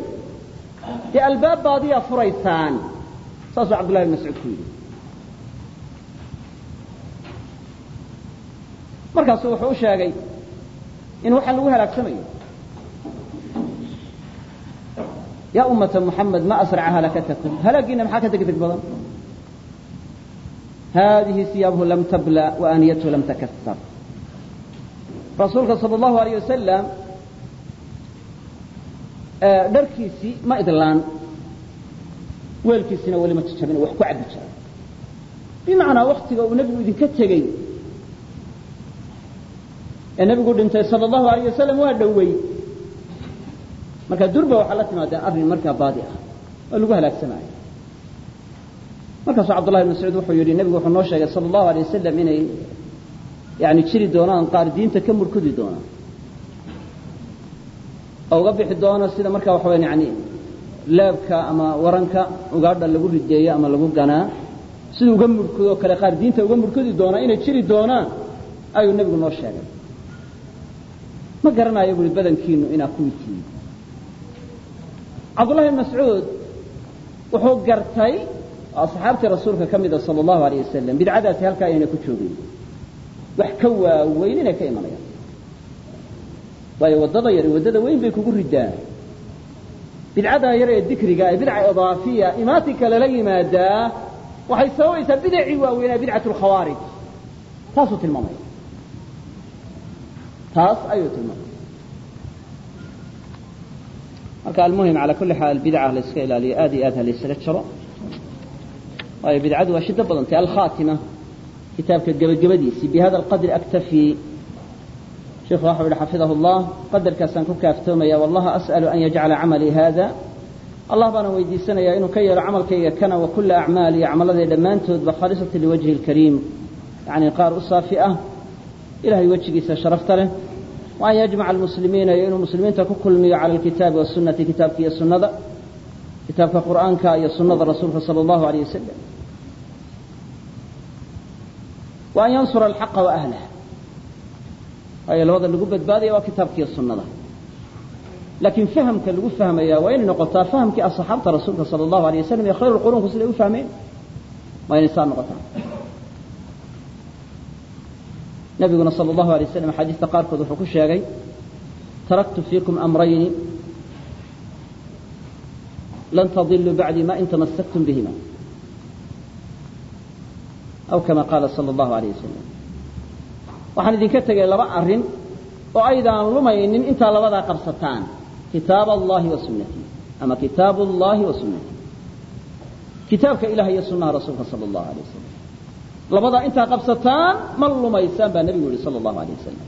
dee albaab baadiyaa furaysaan saasuu cabdullahi bn mascuud ku yidhi. Markaasuu wuxuu u sheegay in waxaa lagu halaagsamayo yaa ummata muxamed ma asraca halakatakum. Halaagiina maxaa ka degdeg badan? Haadihi siyaabuhu lam tabla waaniyatuhu lam takassar rasuulka sal allahu alayh wasalam dharkiisii ma idlaan. Weelkiisina weli ma jajabin wax ku cabi jira. Bimacnaa waktiga uu nebigu idinka tegey ee nebigu dhintay sala allahu alayh wasalam waa dhowey marka durba waxaa la timaadeen arrin markaa baadi ah oo lagu halaagsamaayo markaasuu cabdullahi bn mascuud wuxuu yidhi nebigu wuxuu noo sheegay sala allahu alay wasalam inay yani jiri doonaan qaar diinta ka murkudi doonaan oo uga bixi doono sida markaa waxa weya yani leebka ama waranka ugaadha lagu rideeyo ama lagu ganaa siduu uga murkudo kale qaar diinta uga murkudi doonaa inay jiri doonaan ayuu nebigu noo sheegay. Ma garanayo buui badankiinu inaa kuwii tihiin cabdullahi bn mascuud wuxuu gartay asxaabtii rasuulka ka mida sala allahu alayh wasalam bidcadaasi halkaa ayna ku joogin. Wax ka waaweyn inay ka imanayaan waayo waddada yari waddada weyn bay kugu ridaa bidcadaa yar ee dikriga ee bidca idaafiya imaatinka lala yimaadaa waxay sababaysaa bidacii waaweynaa bidcat lkhawaarij taasuu tilmaamaya taas ayuu tilmaamaya marka almuhim calى kuli xaal bidca la ilaaliyo aad iyo aad ha laysala jaro. Waayo bidcadu waa shido badantay alkhaatima kitaabka gebagabadiisii bihada alqadri aktafii sheikhu waxau yihi xafidahu allah qadarkaasaan ku kaaftoomaya wallaha as'alu an yajcala camalii hada allah baana weydiisanayaa inuu ka yeelo camalkayga kana wa kula acmaali acmaladee dhammaantoodba khaalisatan liwajhi اlkariim yani qaar u saafi ah ilahay wejigiisa sharafta leh. Wa an yajmaca almuslimiina iyo inuu muslimiinta ku kulmiyo cala alkitaabi wasunati kitaabka iyo sunnada. Kitaabka qur'aanka iyo sunnada rasuulka sala allahu alayh wasalam wa an yansura alxaqa wa ahlah waayo labada lagu badbaadaya waa kitaabkiiyo sunnada. Laakiin fahamka lagu fahmaya waa inay noqotaa fahamkii asxaabta rasuulka sala allahu alayh wasalam iyo khayr lqurunku siday u fahmeen. Waa inay saa noqotaa. Nabiguna sala allahu alay waslam axaadiista qaarkood wuxuu ku sheegay taraktu fiikum amrayni lan tadiluu bacdii ma in tamassaktum bihima. Aw kama qaala sala allahu alayh wasalam waxaan idinka tegay laba arrin oo aydaan lumaynin intaa labadaa qabsataan. Kitaab allahi wa sunnatii ama kitaabu allahi wa sunnatii kitaabka ilaah iyo sunnaha rasuulka sala allahu alay wasalam labadaa intaa qabsataan ma lumaysaan baa nebigu yihi sala allahu alay wasalam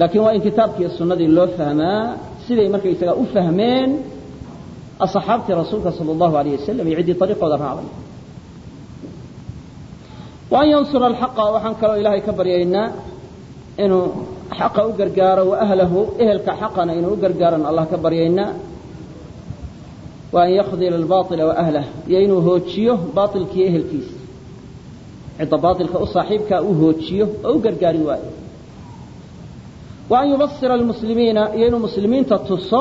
laakiin waa in kitaabkiiyo sunnadii loo fahmaa siday markaysagaa u fahmeen asxaabtii rasuulka sala allahu alayh wasalam iyo ciddii ariiqooda raacday an yansura alxaqa waxaan kaloo ilaahay ka baryaynaa inuu xaqa u gargaaro wa ahlahu ehelka xaqana inuu u gargaaran allah ka baryaynaa. Yakdila albaila wa ahlah iyo inuu hoojiyo baailkiiyo ehelkiisa cidda baailka u saaxiibkaa uu hoojiyo oo u gargaari waayo. Wa an yubasira almuslimiina iyo inuu muslimiinta tuso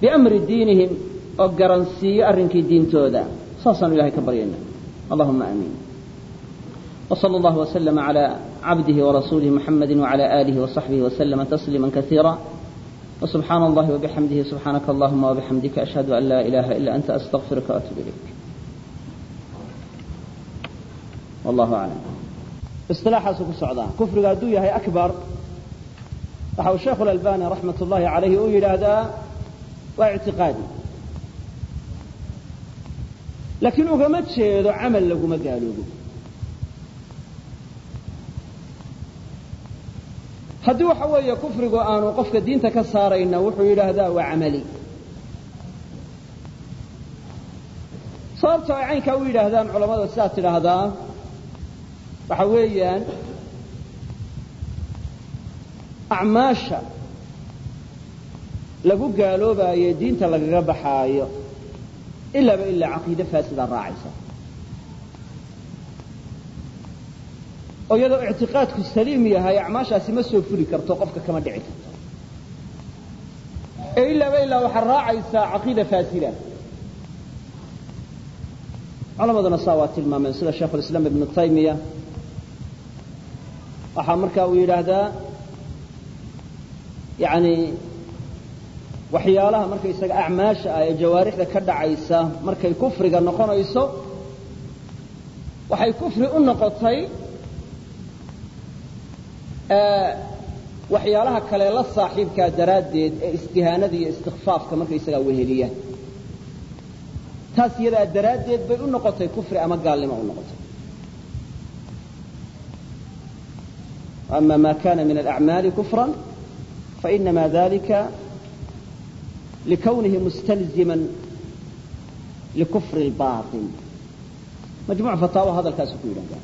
biamri diinihim oo garansiiyo arrinkii diintooda. Saasaanu ilahay ka baryayna allahuma aamiin وصلى الله وسلم على عبده ورسوله محمد وعلى آله وصحبه وسلم تسليما كثيرا وسبحان الله وبحمده سبحانك اللهم وبحمدك أشهد أن لا إله إلا أنت أستغفرك وأتوب إليك والله أعلم اصطلاحaas ku socdaa kufriga hadduu yahay أكبر waxa uu sheekh الألباني رaحmaة الlahi عalayhi u yidhaahdaa waa اعtiقاadi laakiin ugama jeedo camal laguma gaaloobo haddii waxa weeye kufrigu aanu qofka diinta ka saarayna wuxuu yidhaahdaa waa camali sababta ay caynkaa u yidhaahdaan culamada sidaad tidhaahdaa waxa weeyaan acmaasha lagu gaaloobaayo diinta lagaga baxaayo ilaaba ilaa caqiide faasida raacaysa oo iyadoo ictiqaadku saliim yahay acmaashaasi ma soo fuli karto qofka kama dhici karto ee ilaaba ilaa waxaa raacaysaa caqiida faasida culamaduna saa waa tilmaameen sida sheikhulislaam ibnu taymiya waxaa markaa uu yidhaahdaa yani waxyaalaha markaysaga acmaasha ah ee jawaarixda ka dhacaysa markay kufriga noqonayso waxay kufri u noqotay waxyaalaha kale la saaxiibkaa daraaddeed ee istihaanada iyo istikfaafka markaysagaa weheliya. Taas iyadaa daraaddeed bay u noqotay kufri ama gaalnimo u noqotay. Ama ma kana min alacmaali kufra fainama dalika likawnihi mustalzima likufri اlbaطil majmuc fataawa hadalkaasu ku yidhahdaa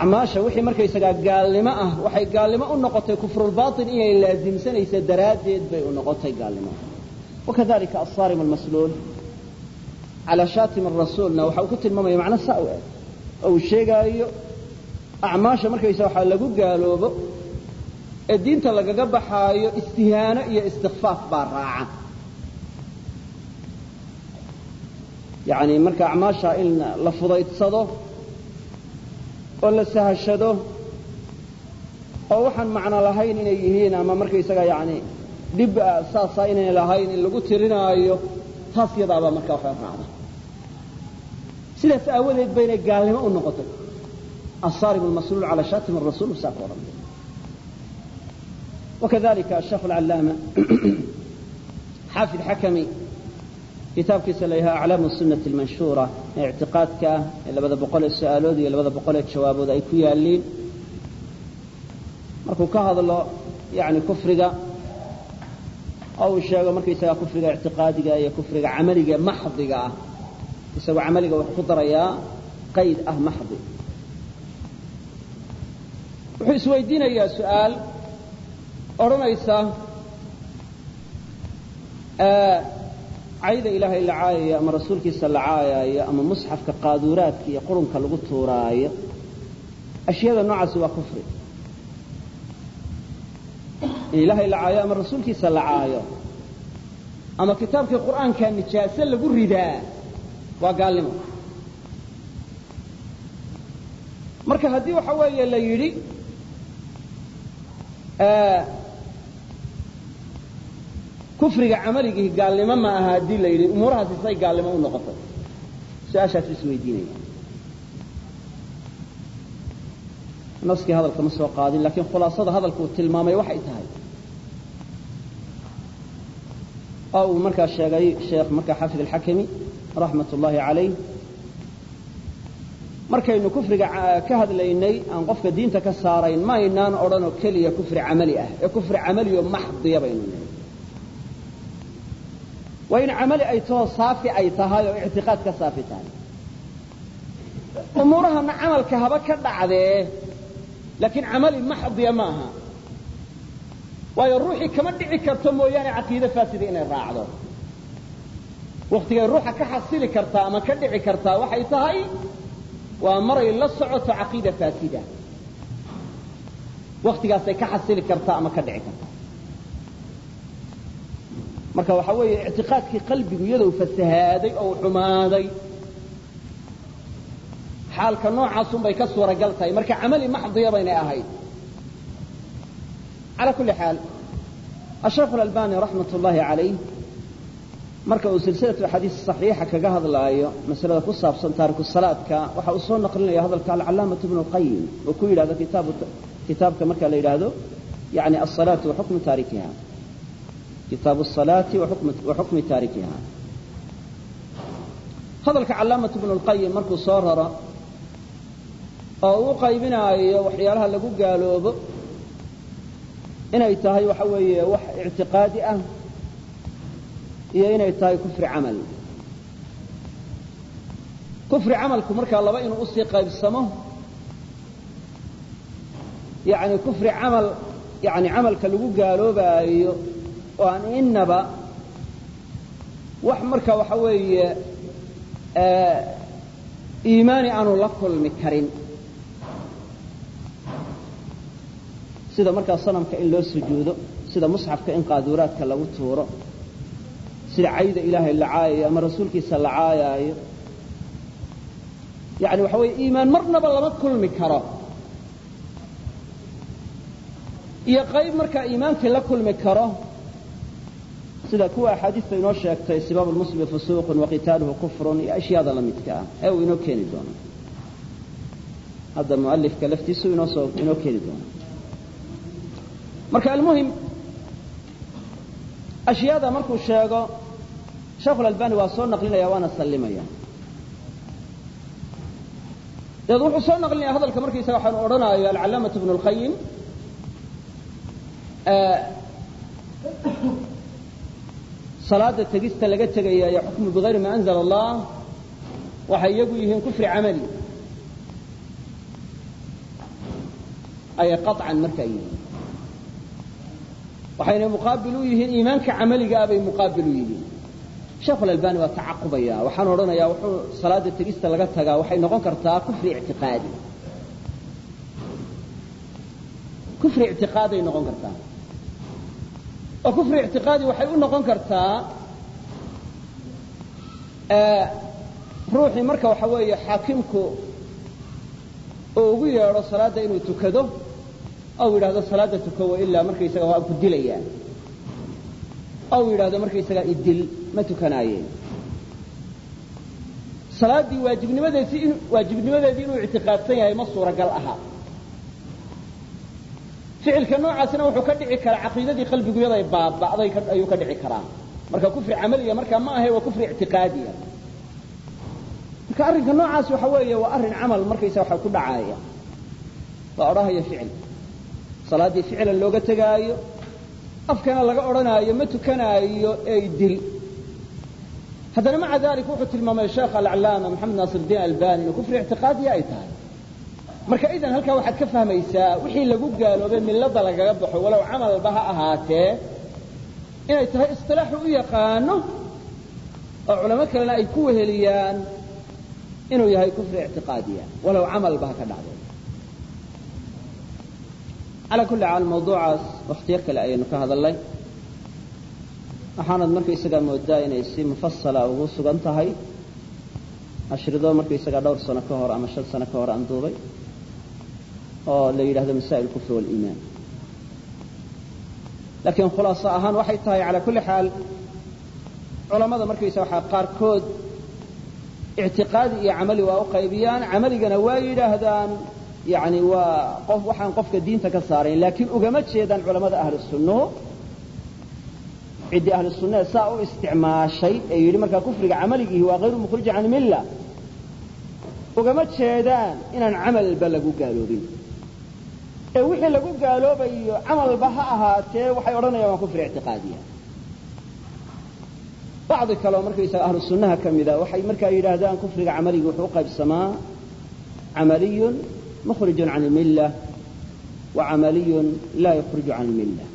acmaasha wixii markaysagaa gaalnimo ah waxay gaalnimo u noqotay kufrulbaطil inay laazimsanaysa daraaddeed bay u noqotay gaalnimo wakadalika asaarim almasluul calaa shaatim rasuulna waxa uu ku tilmaamaya macno saa u eg oo uu sheegaayo acmaasha markaysa waxaa lagu gaaloobo ee diinta lagaga baxaayo istihaano iyo istikfaaf baa raaca. Yani marka acmaasha in la fudaydsado oo la sahashado oo waxaan macno lahayn inay yihiin ama markaysaga yani dhib saasa inay lahayn in lagu tirinaayo taas yadaabaa markaa waxaa raacda. Sidaas aawadeed baynay gaalnimo u noqotay. Asaarim almasluul calaa shaatim arasuul saa ku odhan wakadalika asheekh alcallaama xaafid xakami kitaabkiisa la yidhaha aclaamu sunati almanshuura ee ictiqaadka ah ee labada boqol ee su'aalood iyo labada boqol ee jawaabood ay ku yaalliin markuu ka hadlo yani kufriga oo uu sheego markaysagaa kufriga ictiqaadiga iyo kufriga camaliga maxdiga ah isagoo camaliga wuxuu ku darayaa qayd ah maxdi wuxuu isweydiinayaa su'aal odhanaysa cayda ilaahay la caayaya ama rasuulkiisa la caayayo ama musxafka qaaduuraadka iyo qurunka lagu tuuraayo ashyaada noocaasi waa kufri. In ilaahay la caayo ama rasuulkiisa la caayo ama kitaabkii qur'aanka nijaase lagu ridaa waa gaalnimo. Marka haddii waxa weeye la yidhi kufriga camaligii gaalnimo ma aha haddii la yidhi umuurahaasi say gaalnimo u noqotay su'aashaasu isweydiinaya naskii hadalka ma soo qaadin laakiin khulaasada hadalka tilmaamay waxay tahay. Oo uu markaa sheegay sheekh markaa xaafid alxakami raxmat ullaahi calayh markaynu kufriga ka hadlaynay aan qofka diinta ka saarayn ma odhanoo keliya kufri camali ah. Ee kufri camaliyo maxdiya baynu nihi waa in camali ay taho saafi ay tahay oo ictiqaad ka saafi tahay. Umuurahana camalka haba ka dhacdee laakiin camali maxdiya ma aha. Waayo ruuxii kama dhici karto mooyaane caqiide faasida inay raacdo. Waktigay ruuxa ka xasili kartaa ama ka dhici kartaa waxay tahay waa maray la socoto caqiida faasida. Waktigaasay ka xasili kartaa ama ka dhici kartaa marka waxaa weeye ictiqaadkii qalbigu iyadou fasahaaday oo xumaaday xaalka noocaasun bay ka suuragal tahay. Marka camali maxdiya ahayd. Calaa kulli xaal asheekhu alalbani raxmat ullaahi calayh marka uu silsilatu axaadiis saxiixa kaga hadlaayo masalada ku saabsan taariku salaadka waxa uu soo naqlinaya hadalka alcalaamatu ibnu lqayim oo ku yidhahdo kitaabka marka la yidhaahdo yani asalaatu wa xukmu taarikiha kitaabu asalaati wa xukmi taarikiha. Hadalka calaamatu ibnu lqayim markuu soo raro oo uu qaybinaayo waxyaalaha lagu gaaloobo inay tahay waxa weeye wax ictiqaadi ah iyo inay tahay kufri camal. Kufri camalku markaa laba inuu u sii qaybsamo yani kufri camal yani camalka lagu gaaloobaayo oo aan inaba wax marka waxa weeye iimaani aanu la kulmi karin. Sida markaa sanamka in loo sujuudo sida musxafka in qaaduuraadka lagu tuuro sida cayda ilaahay la caayayo ama rasuulkiisa la caayaayo. Yani waxa weeye iimaan marnaba lama kulmi karo. Iyo qayb markaa iimaankii la kulmi karo sida kuwa axaadiista inoo sheegtay sibaab lmuslimi fusuuqun waqitaaluhu kufrun iyo ashyaada la midka ah ee uu inoo keeni doono. Hadda mualifka laftiisu inoosoo inoo keeni doono. Marka almuhim ashyaada markuu sheego sheekhulalbani waa soo naqlinaya waana sallimaya. Dabeed wuxuu soo naqlinaya hadalka markiisa waxaanu odhanaayo alcalaamatu ibnu lqayim salaada tegista laga tegaya iyo xukmu bigayri ma anzala allah waxay iyagu yihiin kufri camali. Ayay qaطcan markaa yihiin. Waxayna muqaabil u yihiin iimaanka camaliga ah bay muqaabil u yihiin. Sheekhu lalbani waa tacaqubaya waxaan odhanayaa wuxuu salaada tegista laga tagaa waxay noqon kartaa kufri ictiqaadi. Kufri ictiqaaday noqon kartaa oo kufri ictiqaadi waxay u noqon kartaa ruuxii marka waxa weeye xaakimku oo ugu yeedho salaadda inuu tukado ou yidhahdo salaada tuko wa ilaa markaysaga waa ku dilayaan ou yidhahdo markaysagaa idil ma tukanaayeen salaaddii waajibnimadeedii waajibnimadeedii inuu ictiqaadsan yahay ma suuragal aha ficilka noocaasina wuxuu ka dhici karaa caqiidadii qalbigu yaday baaba'day ayuu ka dhici karaa. Marka kufri camaliga markaa ma ahe waa kufri ictiqaadiya. Marka arrinka noocaas waxa weeye waa arrin camal markaysa waxa ku dhacaaya. Waa odhahaya ficil. Salaaddii ficilan looga tegaayo afkana laga odhanaayo ma tukanaayo ey dil. Haddana maca dalik wuxuu tilmaamay sheekh alaclaama maxamed naasir diin albani inuu kufri ictiqaadiya ay tahay marka idan halkaa waxaad ka fahmaysaa wixii lagu gaaloobay milada lagaga baxo walow camalba ha ahaatee inay tahay isilaaxu u yaqaano oo culamo kalena ay ku weheliyaan inuu yahay kufri ictiqaadiya walow camalba ha ka dhacdo. Calaa kulli xaal mawduucaas wakhtiyo kale ayaynu ka hadalnay waxaanad markaysagaa moodaa inay si mufasala ugu sugan tahay. Ashrido markaysagaa dhowr sano ka hor ama shan sano ka hor aan duubay oo la yidhahdo masaa'il kufri waliimaan laakiin khulaaso ahaan waxay tahay calaa kulli xaal culammada markaysa waxaa qaarkood ictiqaadi iyo camali waa u qaybiyaan. Camaligana waa yidhaahdaan yani waa qof waxaan qofka diinta ka saarayn laakiin ugama jeedaan culamada ahlu sunnuhu ciddii ahlu sunnahe saa u isticmaashay ee yidhi markaa kufriga camaligiihi waa hayru mukhriji can milla. Ugama jeedaan inaan camalba lagu gaaloobin ee wixii lagu gaaloobayo camalba ha ahaatee waxay odhanayaan waa kufri ictiqaadiya bacdi kaleo markaysaga ahlu sunnaha ka mida waxay markaa yidhaahdaan kufriga camaligi wuxuu u qaybsamaa camaliyun mukhrijun can ilmilla wa camaliyun laa yukhriju can ilmilla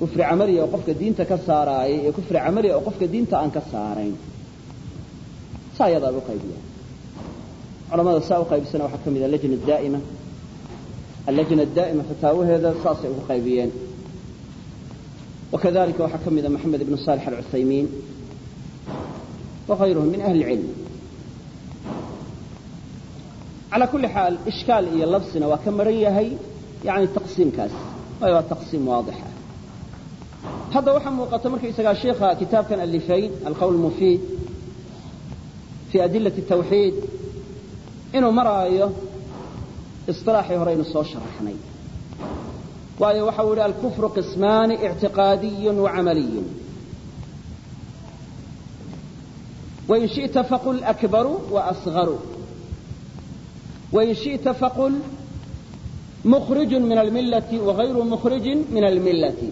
kufri camaliya oo qofka diinta ka saaraayay iyo kufri camaliya oo qofka diinta aan ka saarayn saa ayadaa u qaybiyaan. Culamada saa u qaybisana waxaa ka mid a lajna daa'ima allajna daa'ima fataawaheeda saasay ugu qaybiyeen wakadalika waxaa ka mida maxamed ibnu salix alcuthaymiin wakayruhum min ahli ilcilm calaa kulli xaal ishkaal iyo labsina waa ka maran yahay yani taqsiimkaas waayo waa taqsiim waadixa hadda waxaa muuqata markaysagaa sheikha kitaabkan alifay alqowl mufiid fi adilati tawxiid inuu maraayo isilaaxii horeynu soo sharaxnay. Waayo waxa uu yihi alkufru qismaani ictiqaadiyu wacamaliyu wain shiئta faqul akbaru waasgaru wain shiئta faqul mukhriju min almillati wagayru mukhrijin min almillati.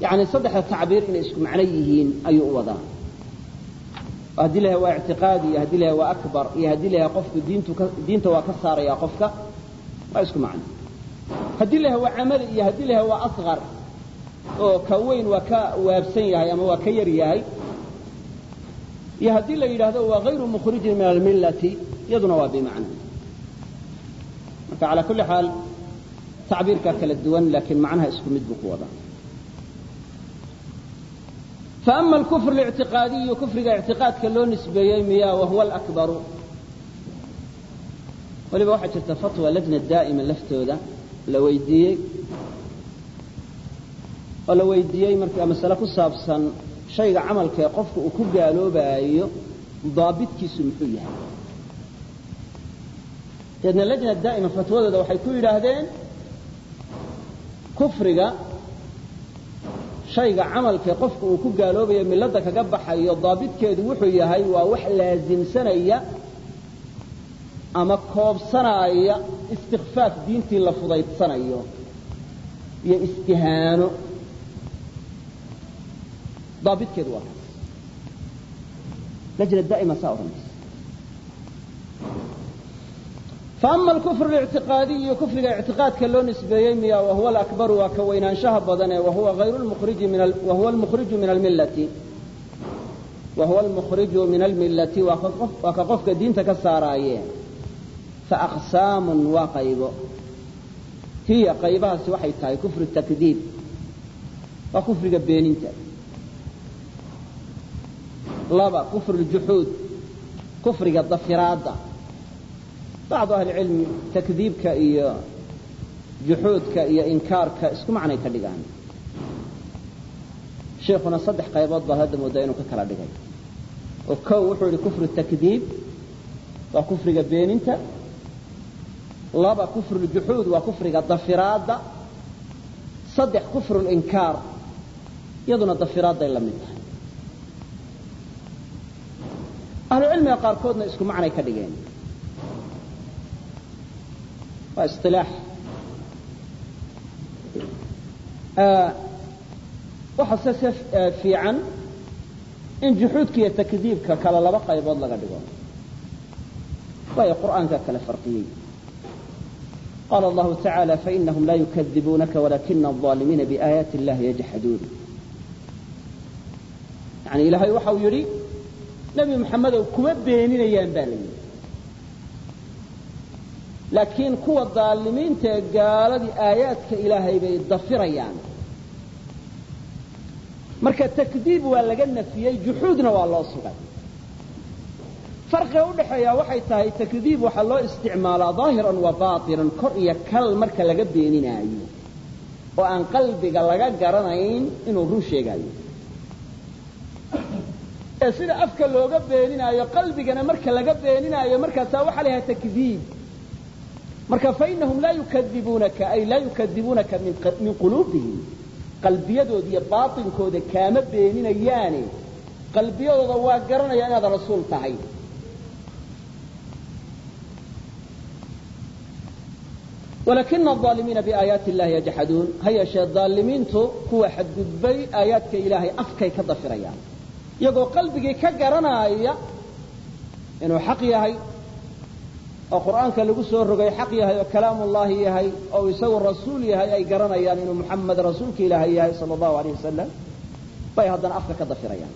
Yani saddexda tacbiir inay isku macno yihiin ayuu u wadaa haddii la waa ictiqaadi iyo haddii la waa akbar iyo haddii la qofku diinta waa ka saaraya qofka waa isku macno. Haddii la waa camali iyo haddii la waa asqar oo ka weyn waa ka waabsan yahay ama waa ka yar yahay iyo haddii la yidhaahdo waa hayru mukhrijin min almillati iyaduna waa bimacna. Marka calaa kulli xaal tacbiirkaa kala duwan laakiin macnaha isku mid buu ku wadaa faama alkufr lictiqaadiyu kufriga ictiqaadka loo nisbeeyey miya wahuwa alakbaru weliba waxaa jirta fatwa lajna daa'ima laftooda la weydiiyey oo la weydiiyey markaa masale ku saabsan shayga camalkaee qofka uu ku gaaloobaayo daabitkiisu muxuu yahay deedna lajna daa'ima fatwadooda waxay ku yidhaahdeen kufriga shayga camalkee qofka uu ku gaaloobayo milada kaga baxayo daabitkeedu wuxuu yahay waa wax laasimsanaya ama koobsanaaya istikfaaf diintii la fudaydsanayo iyo istihaano. Daabitkeedu waa kaas lajna daa'ima saa odhanaysa faama alkufr lictiqaadiyu kufriga ictiqaadka loo nisbeeyey miya wahuwa alakbaru waa ka weynaanshaha badane wahuwa almukhriju min almillati. Wahuwa almukhriju min almillati waa ka qofka diinta ka saaraaye. Faaqsaamun waa qaybo. Hiya qaybahaasi waxay tahay kufru takdiib waa kufriga beeninta. Laba kufru ljuxuud kufriga dafiraadda bacdu ahlicilmi takdiibka iyo juxuudka iyo inkaarka isku macnay ka dhigaan sheikuna saddex qaybood baad hadda moodaa inuu ka kala dhigay oo kow wuxuu yihi kufru takdiib waa kufriga beeninta laba kufru ljuxuud waa kufriga dafiraadda saddex kufru linkaar iyaduna dafiraadday la mid tahay ahlucilmiga qaarkoodna isku macnay ka dhigeen waa isilaax waxa se fiican in juxuudka iyo takdiibka kale laba qaybood laga dhigo waayo qur'aanka kale farqiyey qaala allahu tacaala fainahum laa yukadibuunaka walakina alظaalimiina biaayaati illahi yajxaduun yani ilaahay waxau yidhi nebi maxamedow kuma beeninayaan baa la yidhi laakiin kuwa daalimiinta ee gaaladii aayaadka ilaahay bay dafirayaan. Marka takdiib waa laga nafiyey juxuudna waa loo sugay. Farqiga udhaxeeya waxay tahay takdiib waxaa loo isticmaalaa daahiran wa baatinan kor iyo kal marka laga beeninaayo oo aan qalbiga laga garanayn inuu run sheegaayo. Ee sida afka looga beeninaayo qalbigana marka laga beeninaayo markaasaa waxaa la takdiib marka fainahum laa yukadibuunaka ay laa yukadibuunaka min quluubihim. Qalbiyadooda iyo kaama beeninayaane. Qalbiyadooda waa garanaya inaad rasuul tahay. Walakina alظaalimiina biaayaati illahi yajxaduun. Ha yeeshee daalimiintu kuwa xadgudbay aayaadka ilaahay afkay ka dafirayaan. Iyagoo qalbigii ka garanaya inuu xaq yahay oo qur'aanka lagu soo rogay xaq yahay oo kalaamullaahi yahay oo isagu rasuul yahay ay garanayaan inuu muxamed rasuulka ilaahay yahay sala allahu alayh wasalam bay haddana afka ka dafirayaan.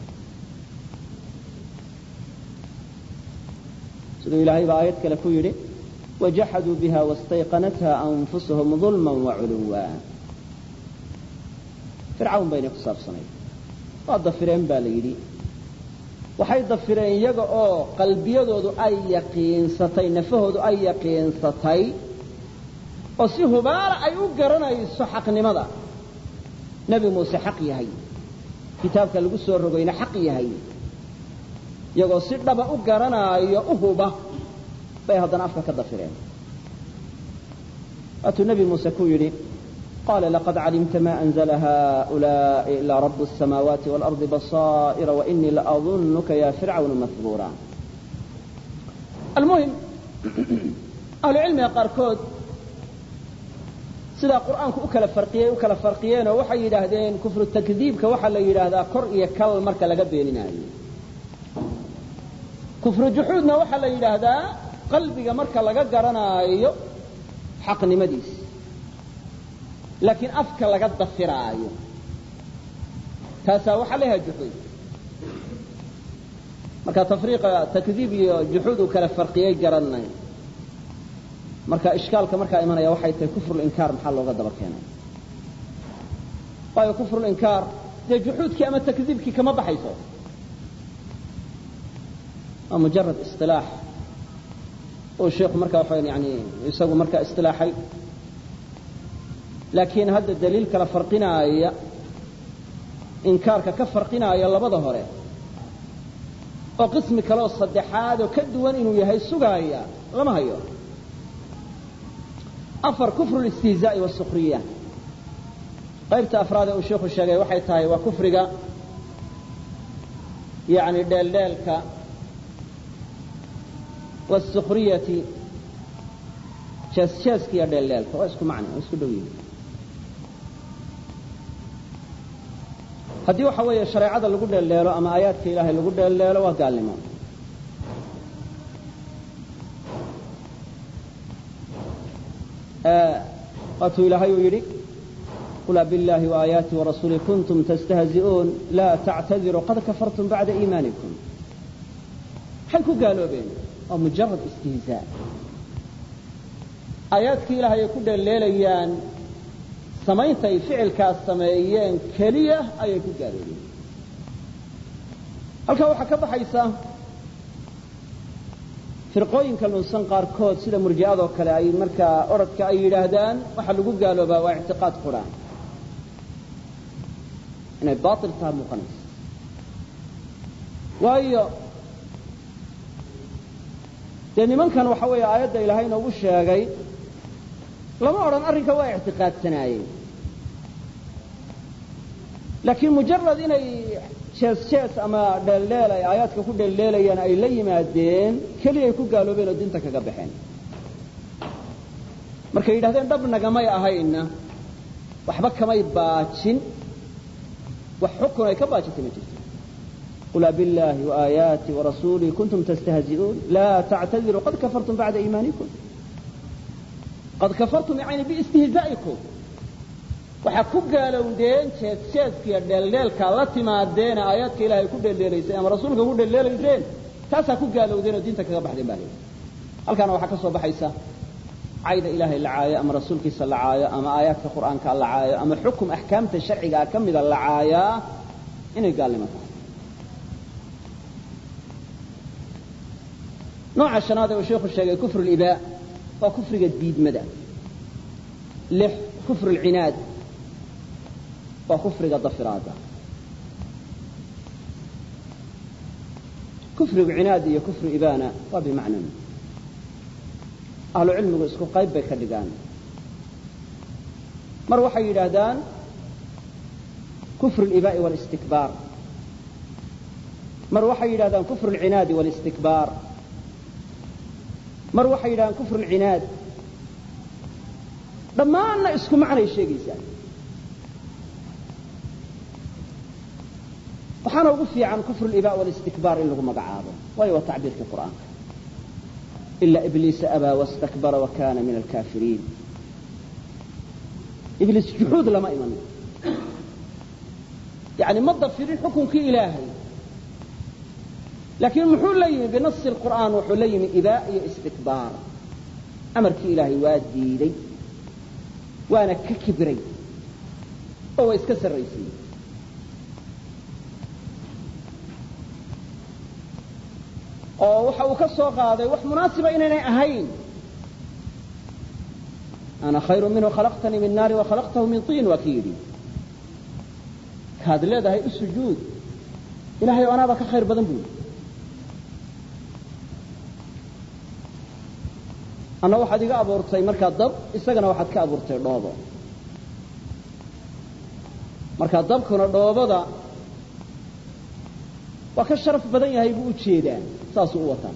Siduu ilaahay baa aayad kale ku yidhi wajaxaduu biha wastayqanatha anfusuhum ظulma waculuwa fircawn baynay ku saabsanayd. Waa dafireen baa la yidhi waxay dafireen iyaga oo qalbiyadoodu ay yaqiinsatay nafahoodu ay yaqiinsatay oo si hubaala ay u garanayso xaqnimada. Nebi muuse xaq yahay. Kitaabka lagu soo rogayna xaq yahay. Iyagoo si dhaba u garanaayo u huba bay haddana afka ka dafireen. Waatuu nebi muuse ku yidhi qala laqad calimta ma anzla haؤulaaءi ilaa rabu الsamaawaati wاlarضi baصaa'ira wainii laadunka ya fircawn mahbuura almuhim ahlucilmiga qaarkood sidaa qur'aanku u kala farqiyey u kala farqiyeenoo waxay yidhaahdeen kufru takdiibka waxaa la yidhaahdaa kor iyo kal marka laga beeninaayo kufru juxuudna waxaa la yidhaahdaa qalbiga marka laga garanaayo xaqnimadiis laakiin afka laga dafiraayo. Taasaa waxaa leeyahay juxuud marka tafriiqa takdiib iyo juxuud uu kala farqiyey garanay marka ishkaalka markaa imanaya waxay tahay kufrulinkaar maxaa looga daba keenay? Waayo kufrulinkaar dee juxuudkii ama takdiibkii kama baxayso? Waa mujarad isilaax uu sheikhu markaa waxa yani isagu markaa isilaaxay laakiin hadda daliil kala farqinaaya inkaarka ka farqinaaya labada hore oo qismi kaleoo saddexaad oo ka duwan inuu yahay sugaaya lama hayo. Afar kufru listihzaa'i wasukriya qaybta afraad ee uu sheikhu sheegay waxay tahay waa kufriga yani dheeldheelka wasukriyati jeesjeeska dheeldheelka waa isku macna waa isku dhow haddii waxa weeye shareecada lagu dheeldheelo ama aayaadka ilaahay lagu dheeldheelo waa gaalnimo. Waatuu ilaahay uu yidhi qul abilaahi waaayaati warasuuli kuntum tastahzi'uun laa tactadiruu qad kafartum bacda iimaanikum. Maxay ku gaaloobeen waa mujarad istihzaa aayaadkii ilaahay ay ku dheelleelayaan dheeldheelayaan samayntaay ficilkaas sameeyeen keliya ayay ku gaaloobeen halkaa waxaa ka baxaysa firqooyinka lunsan qaarkood sida murji'adoo kale ay markaa oradka ay yidhaahdaan waxaa lagu gaaloobaa waa ictiqaad quraan. Inay baail taha muuqanaysa waayo dee nimankan waxa weeye aayadda ilaahay noogu sheegay lama odhan arrinka waa ictiqaadsanaayeen laakiin mujarad inay jees jees ama dheeldheel ay aayaadka ku dheeldheelayaan ay la yimaadeen keliyay ku gaaloobeen oo dinta kaga baxeen. Markay yidhahdeen dhab nagamay ahayna waxba kamay baajin wax xukun ay ka baajintay ma jirto. Qul abillaahi waaayaati warasuulih kuntum tastahzi'uun laa tactadiruu qad kafartum bacda iimaanikum. Qad kafartum yani biistihzaa'ikum waxaa ku gaalowdeen jees jeeskiiyo dheeldheelkaa la timaadeena aayaadka ilahay ku dheeldheelayseen ama rasuulka ku dheeldheelayseen taasaa ku gaalowdeen oo diinta kaga baxdeen baa layidhi halkaana waxaa ka soo baxaysa cayda ilaahay la caayo ama rasuulkiisa la caayo ama aayaadka qur'aanka la caayo ama xukum axkaamta sharcigaa ka mida la caayaa inay gaalnimo tahay. Nooca shanaad ee uu sheikhu sheegay kufru libaa waa kufriga diidmada. Lix kufru lcinaad waa kufriga dafiraada kufrigu cinaad iyo kufri ibaana waa bimacna ahlu cilmigu isku qayb bay ka dhigaan. Mar waxay yidhaahdaan kufr libaa'i walistikbaar mar waxay yidhahdaan kufr alcinaadi walistikbaar mar waxay yidhahdaan kufr alcinaad dhammaanna isku macnay sheegaysaa. Waxaana ugu fiican kufru اliba wاlistikbaar in lagu magacaabo. Waayo waa tacbiirkii qur'aanka. Ila ibliisa abaa wastakbara wa min alkaafiriin. Ibliis juxuud lama iman. Yani ma dafirin xukunkii ilaahay. Laakiin muxuu la yimi binasi qur'aan wuxuu la yimi ibaa iyo istikbaar. Amarkii ilaahay waa diiday waana ka kibray oo waa iska sarraysiyey oo waxa uu ka soo qaaday wax munaasiba inaynay ahayn. Ana khayru minhu khalaqtanii min naari wakhalaqtahu min tiin waa ki yidhi kaad leedahay u sujuud. Ilahay o anaaba ka khayr badan buuli anna waxaad iga abuurtay markaa dab isagana waxaad ka abuurtay dhoobo. Marka dabkuna dhoobada waa ka sharaf badan yahay buu u jeedaa saasuu u wataa.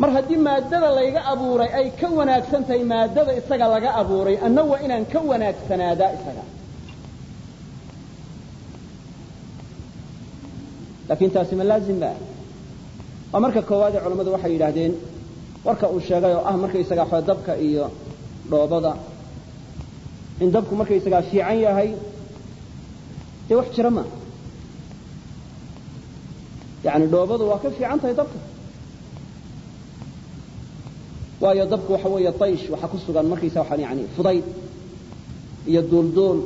Mar haddii maaddada layga abuuray ay ka wanaagsan tahay maaddada isaga laga abuuray anna waa inaan ka wanaagsanaadaa isaga. Laakiin taasi ma laazim ba. Waa marka koowaadee culammadu waxay yidhaahdeen warka uu sheegay oo ah markaysagaa xoo dabka iyo dhoobada in dabku markaysagaa fiican yahay dee wax jira ma yani dhoobadu waa ka fiican dabka. Waayo dabku waxa weeye taysh waxaa ku sugan markaysa waxaan yani fudayd iyo duulduul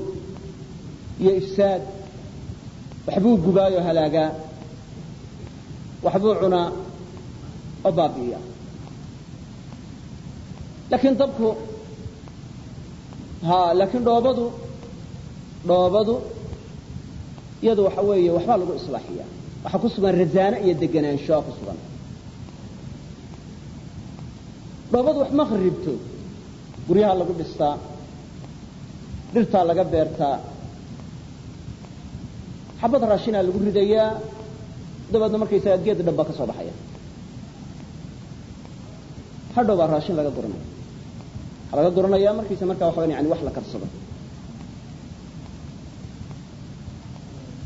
iyo ifsaad waxbuu gubaayoo halaagaa waxbuu cunaa oo baabi'iya. Laakiin dabku ha laakiin dhoobadu dhoobadu iyadu waxa weeye waxbaa lagu islaaxiya waxaa ku sugan rasaano iyo deganaanshoa ku sugan. Dhoobadu wax ma kharibto guryaha lagu dhistaa dhirtaa laga beertaa xabad raashinaa lagu ridayaa dabeedna markaysagaa geed dhab baa ka soo baxaya. Hadhow baa raashin laga guranaya. Waxaa laga guranaya markaysa markaa waxa yani wax la karsado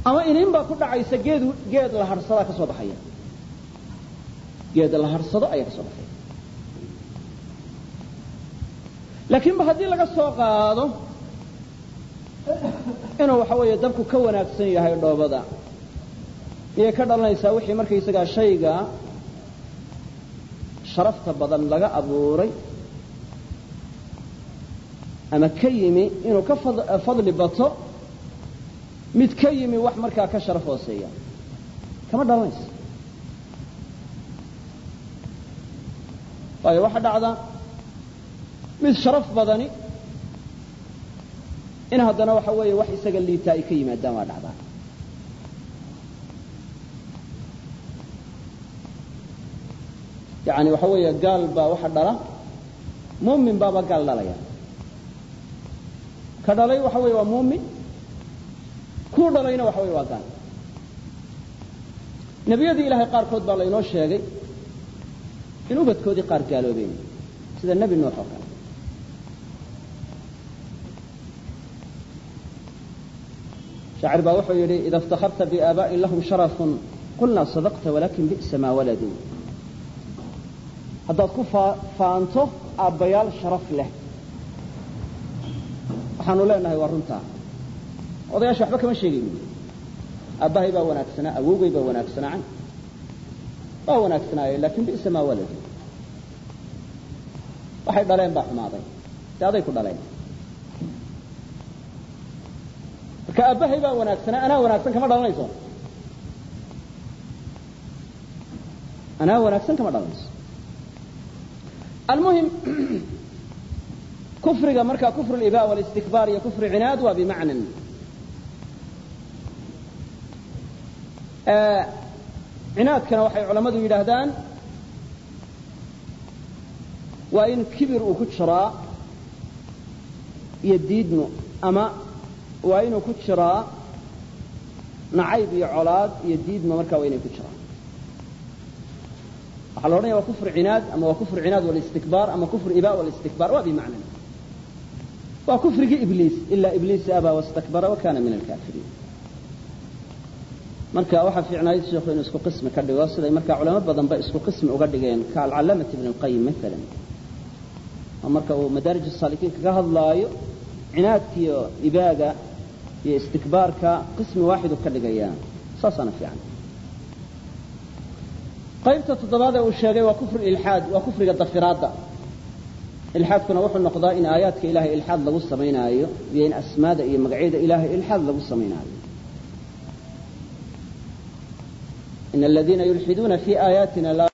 ama inin baa ku dhacaysa geed geed la harhsadaa ka soo baxaya. Geed la harhsado ayaa ka soo baxaya. Laakiinba haddii laga soo qaado inuu waxa weeye dabku ka wanaagsan yahay dhoobada iyay ka dhalanaysaa wixii markaysagaa shayga sharafta badan laga abuuray ama ka yimi inuu ka fadli bato mid ka yimi wax markaa ka sharaf hooseeya. Kama dhalanaysa waayo waxa dhacda mid sharaf badani in haddana waxa weeye wax isaga liitaa ay ka yimaadaan waa dhacdaa. Yani waxa weeye gaal baa waxa dhala muumin baaba gaal dhalaya. Ka dhalay waxa weeye waa muumin kuu dhalayna waxa wey waa nebiyadii ilaahay qaarkood baa laynoo sheegay in ubadkoodii qaar gaaloobeen sida nebi nuux oo kale. Shaacir baa wuxuu yidhi ida iftakharta biaabaa'in lahum sharafun qulnaa sadaqta walakin bi'sa maa waladuu. Haddaad ku faanto aabbayaal sharaf leh waxaanu leenahay waa runtaa odayaasha waxba kama sheegayno aabbahay baa wanaagsanaa awowgay baa wanaagsanaa waa wanaagsanaaye laakiin bi'sa maa waladuu waxay dhaleen baa xumaaday. Dee ku dhaleen. Marka aabbahay baa wanaagsanaa anaa wanaagsan kama dhalanayso. Anaa wanaagsan kama dhalanayso. Almuhim <clears throat> kufriga marka kufr اliba wاlistikbaar iyo kufr cinaad waa bimacnan cinaadkana waxay culammadu yidhaahdaan waa in kibir uu ku jiraa iyo diidmo ama waa inuu ku jiraa nacayb iyo colaad iyo diidmo markaa waa inay ku jiraan. Waxaa la odhanaya waa kufr cinaad ama waa kufr cinaad walistikbaar ama kufr iba walistikbaar waa bimacnan waa kufrigii ibliis ilaa ibliis abaa wastakbara wakana min alkaafiriin marka waxaa fiicnayd sheekhu inuu isku qismi ka dhigo siday markaa culamo badanba isku qismi uga dhigeen ka ibn اlqayim maalan marka uu madaarij saalikiinka ka hadlaayo cinaadkiiyo ibaaga iyo istikbaarka qismi waaxidu ka dhigayaa saasaana fiican qaybta toddobaad ee uu sheegay waa kufr ilxaad waa kufriga dafiraadda. Ilxaadkuna wuxuu noqdaa in aayaadka ilahay ilxaad lagu samaynaayo iyo in asmaada iyo magacyada ilahay ilxaad lagu samaynaayo in aladiina yulxiduuna fi aayaatina